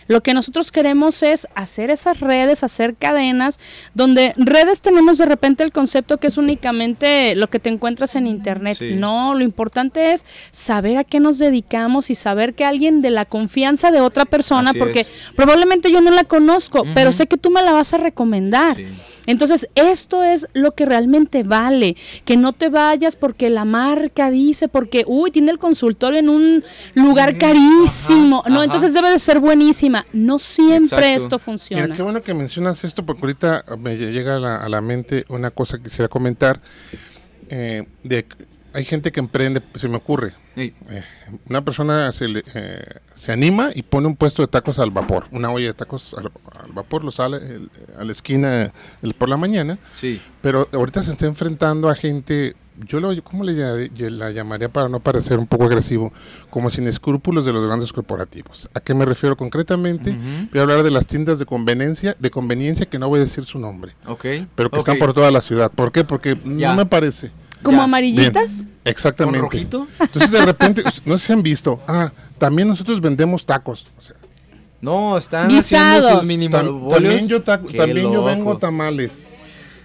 Lo que nosotros queremos es hacer esas redes, hacer cadenas, donde redes tenemos de repente el concepto que es únicamente lo que te encuentras en internet. Sí. No, lo importante es saber a qué nos dedicamos y saber que alguien de la confianza de otra persona, Así porque es. probablemente yo no la conozco, pero sé que tú me la vas a recomendar. Sí. Entonces, esto es lo que realmente vale, que no te vayas porque la marca dice, porque, uy, tiene el consultorio en un lugar carísimo, ajá, no, ajá. entonces debe de ser buenísima. No siempre Exacto. esto funciona. Mira, qué bueno que mencionas esto, porque ahorita me llega a la, a la mente una cosa que quisiera comentar. Eh, de, hay gente que emprende, se me ocurre, eh, una persona se, le- eh, se anima y pone un puesto de tacos al vapor, una olla de tacos al, al vapor, lo sale el- a la esquina el- por la mañana, Sí. pero ahorita se está enfrentando a gente, yo lo, ¿cómo le llamaría, yo la llamaría para no parecer un poco agresivo? Como sin escrúpulos de los grandes corporativos. ¿A qué me refiero concretamente? Voy a hablar de las tiendas de conveniencia, de conveniencia que no voy a decir su nombre, Ok. pero que están por toda la ciudad. ¿Por qué? Porque Ya. no me parece. ¿Como amarillitas? ¿Con Exactamente. rojito? Entonces de repente, no sé si han visto, ah, también nosotros vendemos tacos. O sea, No, están Guisados. haciendo sus mini tam- mobolios. también yo, taco- también yo vengo tamales.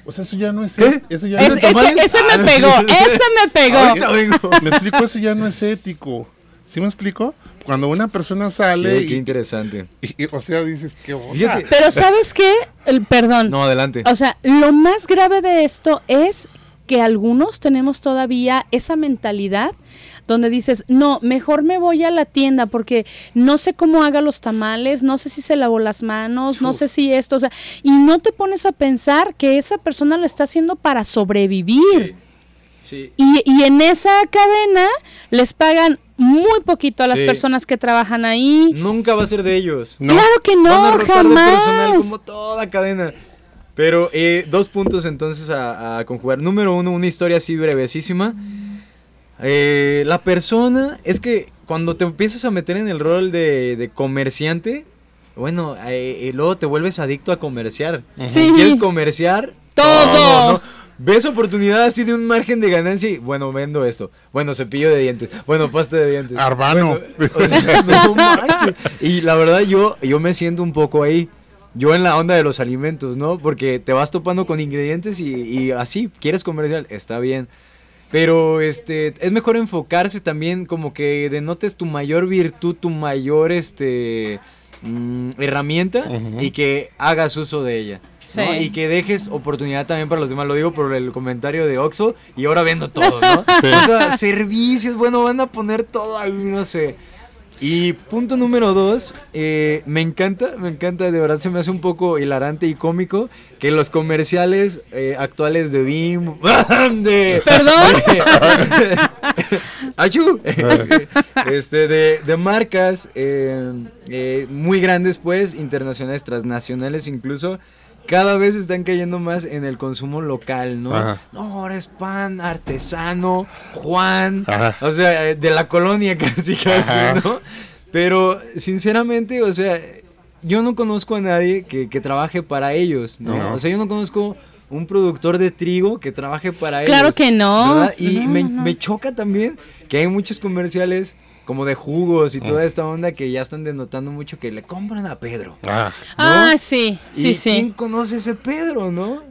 O sea, eso ya no es ¿Qué? eso ya Es- no ¿Eres ese, tamales? ese me Ah, pegó, ese me pegó. Me explico, eso ya no es ético. ¿Sí me explico? Cuando una persona sale Qué, qué y, interesante. y- y- o sea, dices que Fíjate. Pero ¿sabes qué? El, perdón. No, adelante. O sea, lo más grave de esto es que algunos tenemos todavía esa mentalidad donde dices, no, mejor me voy a la tienda porque no sé cómo haga los tamales, no sé si se lavó las manos, no sé si esto, o sea, y no te pones a pensar que esa persona lo está haciendo para sobrevivir. Sí. Y, y en esa cadena les pagan muy poquito a las Sí. personas que trabajan ahí. Nunca va a ser de ellos. No. Claro que Van a no, rotar de personal jamás. como toda cadena. Pero eh, dos puntos entonces a, a conjugar. Número uno, una historia así brevesísima. Eh, la persona, es que cuando te empiezas a meter en el rol de, de comerciante, bueno, eh, eh, luego te vuelves adicto a comerciar. Sí. ¿Quieres comerciar? Todo. Ves oportunidad así de un margen de ganancia y, bueno, vendo esto. Bueno, cepillo de dientes. Bueno, pasta de dientes. Arbano. O sea, no manches. y la verdad yo, yo me siento un poco ahí. Yo en la onda de los alimentos, ¿no? Porque te vas topando con ingredientes y, y así, quieres comercial, está bien. Pero este es mejor enfocarse también como que denotes tu mayor virtud, tu mayor este mm, herramienta y que hagas uso de ella. ¿no? Sí. Y que dejes oportunidad también para los demás. Lo digo por el comentario de Oxxo y ahora vendo todo, ¿no? O sea, servicios, bueno, van a poner todo ahí, no sé. Y punto número dos, eh, me encanta, me encanta, de verdad se me hace un poco hilarante y cómico que los comerciales eh, actuales de BIM, de... ¿Perdón? ¡Achú! este, de, de marcas eh, muy grandes, pues, internacionales, transnacionales incluso, cada vez están cayendo más en el consumo local, ¿no? Ajá. No, ahora es pan artesano, Juan, Ajá. o sea, eh, de la colonia casi, casi, Ajá. ¿no? Pero, sinceramente, o sea, yo no conozco a nadie que, que trabaje para ellos, ¿no? No. O sea, yo no conozco un productor de trigo que trabaje para Claro ellos. que no. ¿verdad? Y No, me, no. me choca también que hay muchos comerciales como de jugos y toda esta onda que ya están denotando mucho que le compran a Pedro. Ah, Ah, sí, sí, ¿Y sí. ¿Quién conoce ese Pedro, no?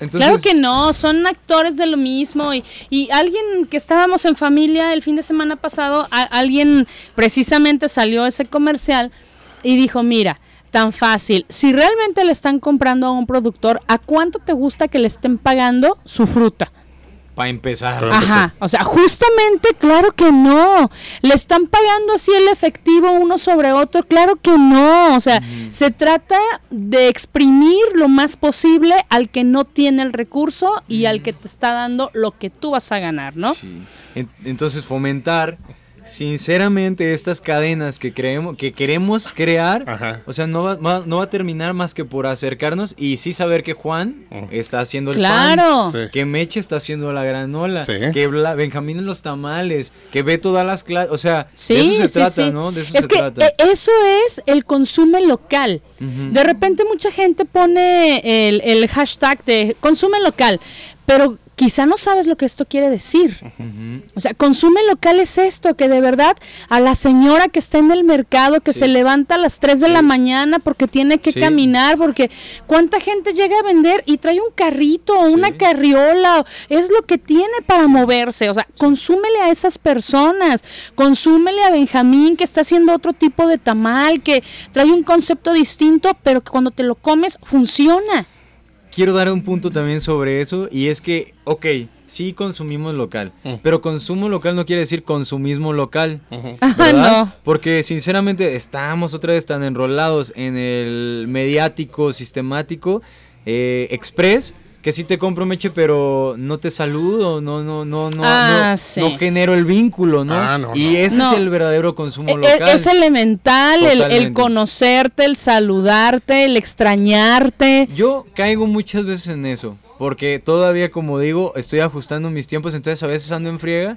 Entonces, Claro que no, son actores de lo mismo. Y, y alguien que estábamos en familia el fin de semana pasado, a- alguien precisamente salió ese comercial y dijo, mira, tan fácil, si realmente le están comprando a un productor, ¿a cuánto te gusta que le estén pagando su fruta? Para empezar. Para Ajá, o sea, justamente, claro que no. Le están pagando así el efectivo uno sobre otro, claro que no. O sea, se trata de exprimir lo más posible al que no tiene el recurso y al que te está dando lo que tú vas a ganar, ¿no? Sí. En- Entonces fomentar sinceramente estas cadenas que creemos que queremos crear, Ajá. o sea, no va, va- no va a terminar más que por acercarnos y sí saber que Juan Ujú. está haciendo el Claro. pan, Sí. que Meche está haciendo la granola, Sí. que Bla- Benjamín en los tamales, que ve todas las clases, o sea, Sí, de eso se sí, trata, sí. ¿no? De eso es se que trata. eh, eso es el consume local. De repente mucha gente pone el, el hashtag de consume local, pero quizá no sabes lo que esto quiere decir. O sea, consume local es esto, que de verdad a la señora que está en el mercado, que Sí. se levanta a las 3 de la mañana porque tiene que Sí. caminar, porque cuánta gente llega a vender y trae un carrito o una carriola, es lo que tiene para moverse. O sea, consúmele a esas personas, consúmele a Benjamín que está haciendo otro tipo de tamal, que trae un concepto distinto, pero que cuando te lo comes funciona. Quiero dar un punto también sobre eso y es que, ok, sí consumimos local, Mm. pero consumo local no quiere decir consumismo local. Ah, ¿verdad? no. Porque sinceramente estamos otra vez tan enrolados en el mediático, sistemático, eh, express, que sí te compro meche, pero no te saludo, no, no, no, no, Ah, no, sí. no genero el vínculo, ¿no? Ah, no, y no. ese No. es el verdadero consumo E- local. Es elemental el, conocerte, el saludarte, el extrañarte. Yo caigo muchas veces en eso, porque todavía, como digo, estoy ajustando mis tiempos, entonces a veces ando en friega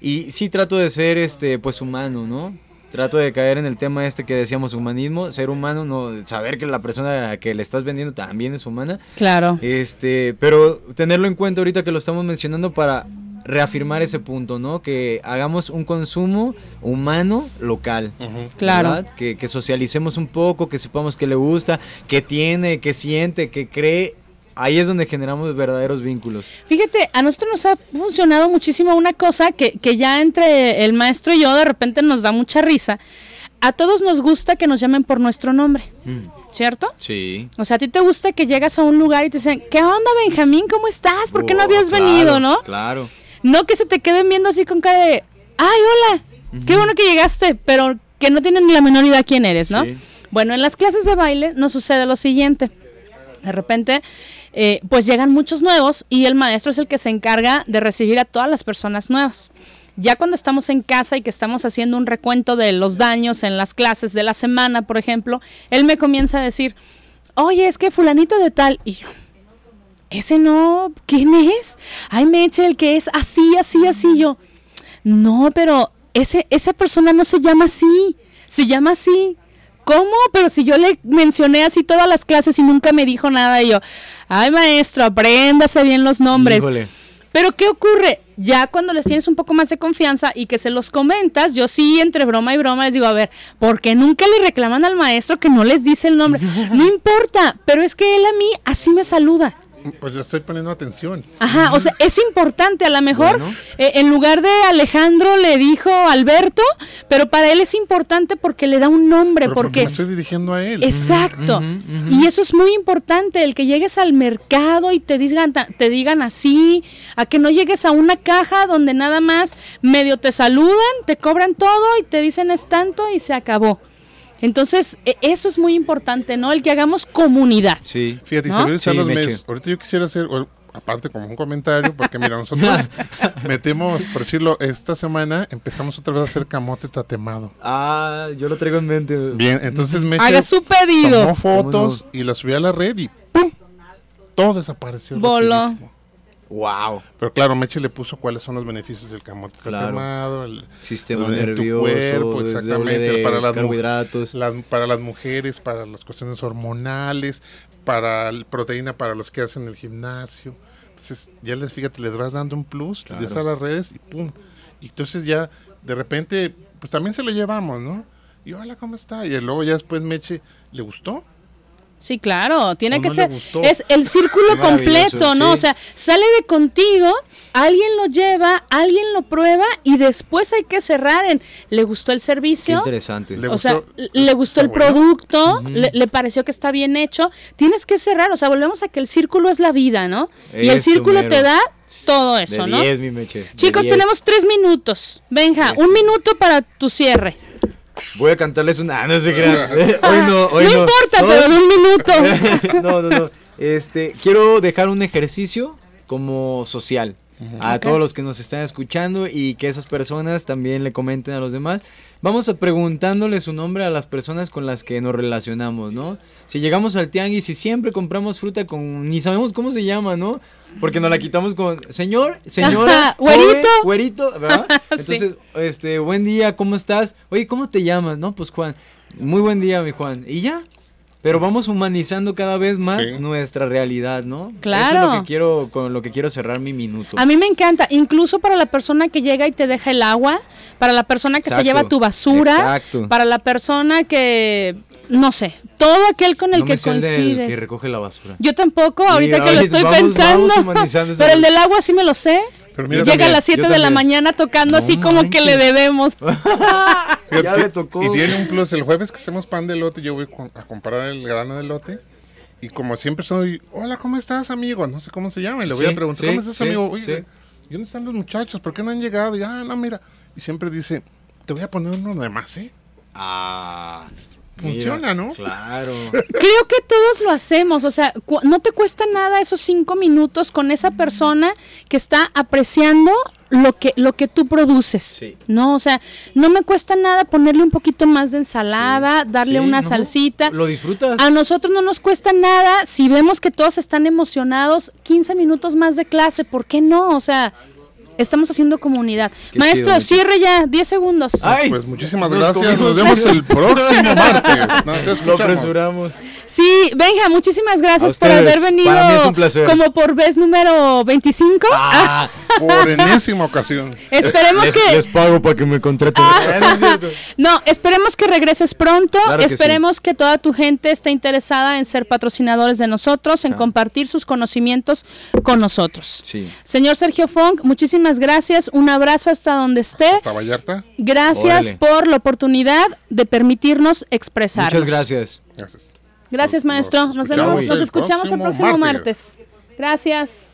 y sí trato de ser, este, pues humano, ¿no? Trato de caer en el tema este que decíamos humanismo, ser humano, no saber que la persona a la que le estás vendiendo también es humana, Claro. este, pero tenerlo en cuenta ahorita que lo estamos mencionando para reafirmar ese punto, ¿no? Que hagamos un consumo humano local. Claro. Que, que socialicemos un poco, que sepamos que le gusta, que tiene, que siente, que cree. Ahí es donde generamos verdaderos vínculos. Fíjate, a nosotros nos ha funcionado muchísimo una cosa que, que ya entre el maestro y yo de repente nos da mucha risa. A todos nos gusta que nos llamen por nuestro nombre, ¿cierto? Sí. O sea, a ti te gusta que llegas a un lugar y te dicen, ¿qué onda Benjamín? ¿Cómo estás? ¿Por qué no Oh, habías claro, venido, no? Claro. No que se te queden viendo así con cara de, ay, hola, qué bueno que llegaste, pero que no tienen ni la menor idea quién eres, ¿no? Sí. Bueno, en las clases de baile nos sucede lo siguiente. De repente, eh, pues llegan muchos nuevos y el maestro es el que se encarga de recibir a todas las personas nuevas. Ya cuando estamos en casa y que estamos haciendo un recuento de los daños en las clases de la semana, por ejemplo, él me comienza a decir, oye, es que fulanito de tal, y yo, ese no, ¿quién es? Ay, Meche, el que es así, así, así, yo, no, pero ese, esa persona no se llama así, se llama así. ¿Cómo? Pero si yo le mencioné así todas las clases y nunca me dijo nada, y yo, ay maestro, apréndase bien los nombres. Híjole. Pero ¿qué ocurre? Ya cuando les tienes un poco más de confianza y que se los comentas, yo sí entre broma y broma les digo, a ver, ¿por qué nunca le reclaman al maestro que no les dice el nombre? No importa, pero es que él a mí así me saluda. Pues ya estoy poniendo atención. Ajá, o sea, es importante. A lo mejor Bueno. eh, en lugar de Alejandro le dijo Alberto, pero para él es importante porque le da un nombre, Pero porque porque... me estoy dirigiendo a él. Exacto. Y eso es muy importante, el que llegues al mercado y te digan, te digan así, a que no llegues a una caja donde nada más medio te saludan, te cobran todo y te dicen es tanto y se acabó. Entonces, e- eso es muy importante, ¿no? El que hagamos comunidad. Sí. Fíjate, y ¿No? se ve Sí, los Meche. meses. Ahorita yo quisiera hacer, aparte como un comentario, porque mira, nosotros metemos, por decirlo, esta semana empezamos otra vez a hacer camote tatemado. Ah, yo lo traigo en mente. Bien, entonces Meche Haga su pedido. tomó fotos y las subió a la red y ¡pum! Todo desapareció. Voló. Wow. Pero claro, Meche le puso cuáles son los beneficios del camote Claro. el Sistema nervioso, cuerpo, exactamente, para las carbohidratos. las- para las mujeres, para las cuestiones hormonales, para la proteína para los que hacen el gimnasio. Entonces, ya les fíjate, les vas dando un plus, Claro. les das a las redes y pum. Y entonces ya, de repente, pues también se lo llevamos, ¿no? Y hola, ¿cómo está? Y luego ya después Meche, ¿le gustó? Sí, claro, tiene ¿O que no ser. Es el círculo Qué completo, ¿no? sí. O sea, sale de contigo, alguien lo lleva, alguien lo prueba y después hay que cerrar en, ¿le gustó el Qué servicio? interesante. Le o sea, le gustó el bueno. producto, le, le pareció que está bien hecho. Tienes que cerrar, o sea, volvemos a que el círculo es la vida, ¿no? y el círculo mero. te da todo eso, de ¿no? 10, mi meche. de Chicos, 10. tenemos tres minutos. Benja, Este. un minuto para tu cierre. Voy a cantarles una. Ah, no se crean. Eh, Hoy no, hoy no no. importa, No, pero de un minuto. no, no, no. Este, quiero dejar un ejercicio como social a todos los que nos están escuchando y que esas personas también le comenten a los demás. Vamos a preguntándole su nombre a las personas con las que nos relacionamos, ¿no? Si llegamos al tianguis y siempre compramos fruta con ni sabemos cómo se llama, ¿no? Porque nos la quitamos con señor, señora, güerito. güerito, ¿verdad? Sí. Entonces, este, buen día, ¿cómo estás? Oye, ¿cómo te llamas? No, pues Juan. Muy buen día, mi Juan. Y ya. Pero vamos humanizando cada vez más Sí. nuestra realidad, ¿no? Eso es Claro. lo que quiero, con lo que quiero cerrar mi minuto. A mí me encanta, incluso para la persona que llega y te deja el agua, para la persona que se lleva tu basura, exacto. para la persona que, no sé, todo aquel con el no que me sé el coincides. que recoge la basura. Yo tampoco, ahorita que lo estoy vamos- pensando, vamos humanizando ese- pero el del agua sí me lo sé. Pero mira, Llega a las 7 yo de la mañana tocando No así como que le debemos. Ya le tocó. Y tiene un plus. El jueves que hacemos pan de lote, yo voy a comprar el grano de lote. Y como siempre soy, hola, ¿cómo estás, amigo? No sé cómo se llama. Y le voy Sí, a preguntar, sí, ¿cómo estás, sí, amigo? Oye, sí. ¿y dónde están los muchachos? ¿Por qué no han llegado? Y, ah, no, mira. Y siempre dice, te voy a poner uno de más, ¿eh? Ah, Funciona, ¿no? Claro. Creo que todos lo hacemos, o sea, no te cuesta nada esos cinco minutos con esa persona que está apreciando lo que lo que tú produces, Sí. ¿no? O sea, no me cuesta nada ponerle un poquito más de ensalada, darle Sí, una no, salsita. Lo disfrutas. A nosotros no nos cuesta nada si vemos que todos están emocionados, 15 minutos más de clase, ¿por qué no? O sea, estamos haciendo comunidad. Qué Maestro, chido, cierre ya, 10 segundos. Ay, Pues muchísimas nos gracias. comimos Nos vemos el próximo martes. Nos Lo apresuramos. Sí, venga, muchísimas gracias por haber venido Para mí es un placer. como por vez número 25. Ah, Por enésima ocasión. Esperemos les, que les pago para que me contraten. Ah, no esperemos que regreses pronto. Claro que esperemos que toda tu gente esté interesada en ser patrocinadores de nosotros, en Claro. compartir sus conocimientos con nosotros. Sí. Señor Sergio Funk, muchísimas gracias. Un abrazo hasta donde esté. Hasta Vallarta. Gracias Órale. por la oportunidad de permitirnos expresarnos. Muchas gracias. Gracias. Gracias, Nos maestro. Nos, escuchamos vemos, nos escuchamos el próximo próximo martes. martes. Gracias.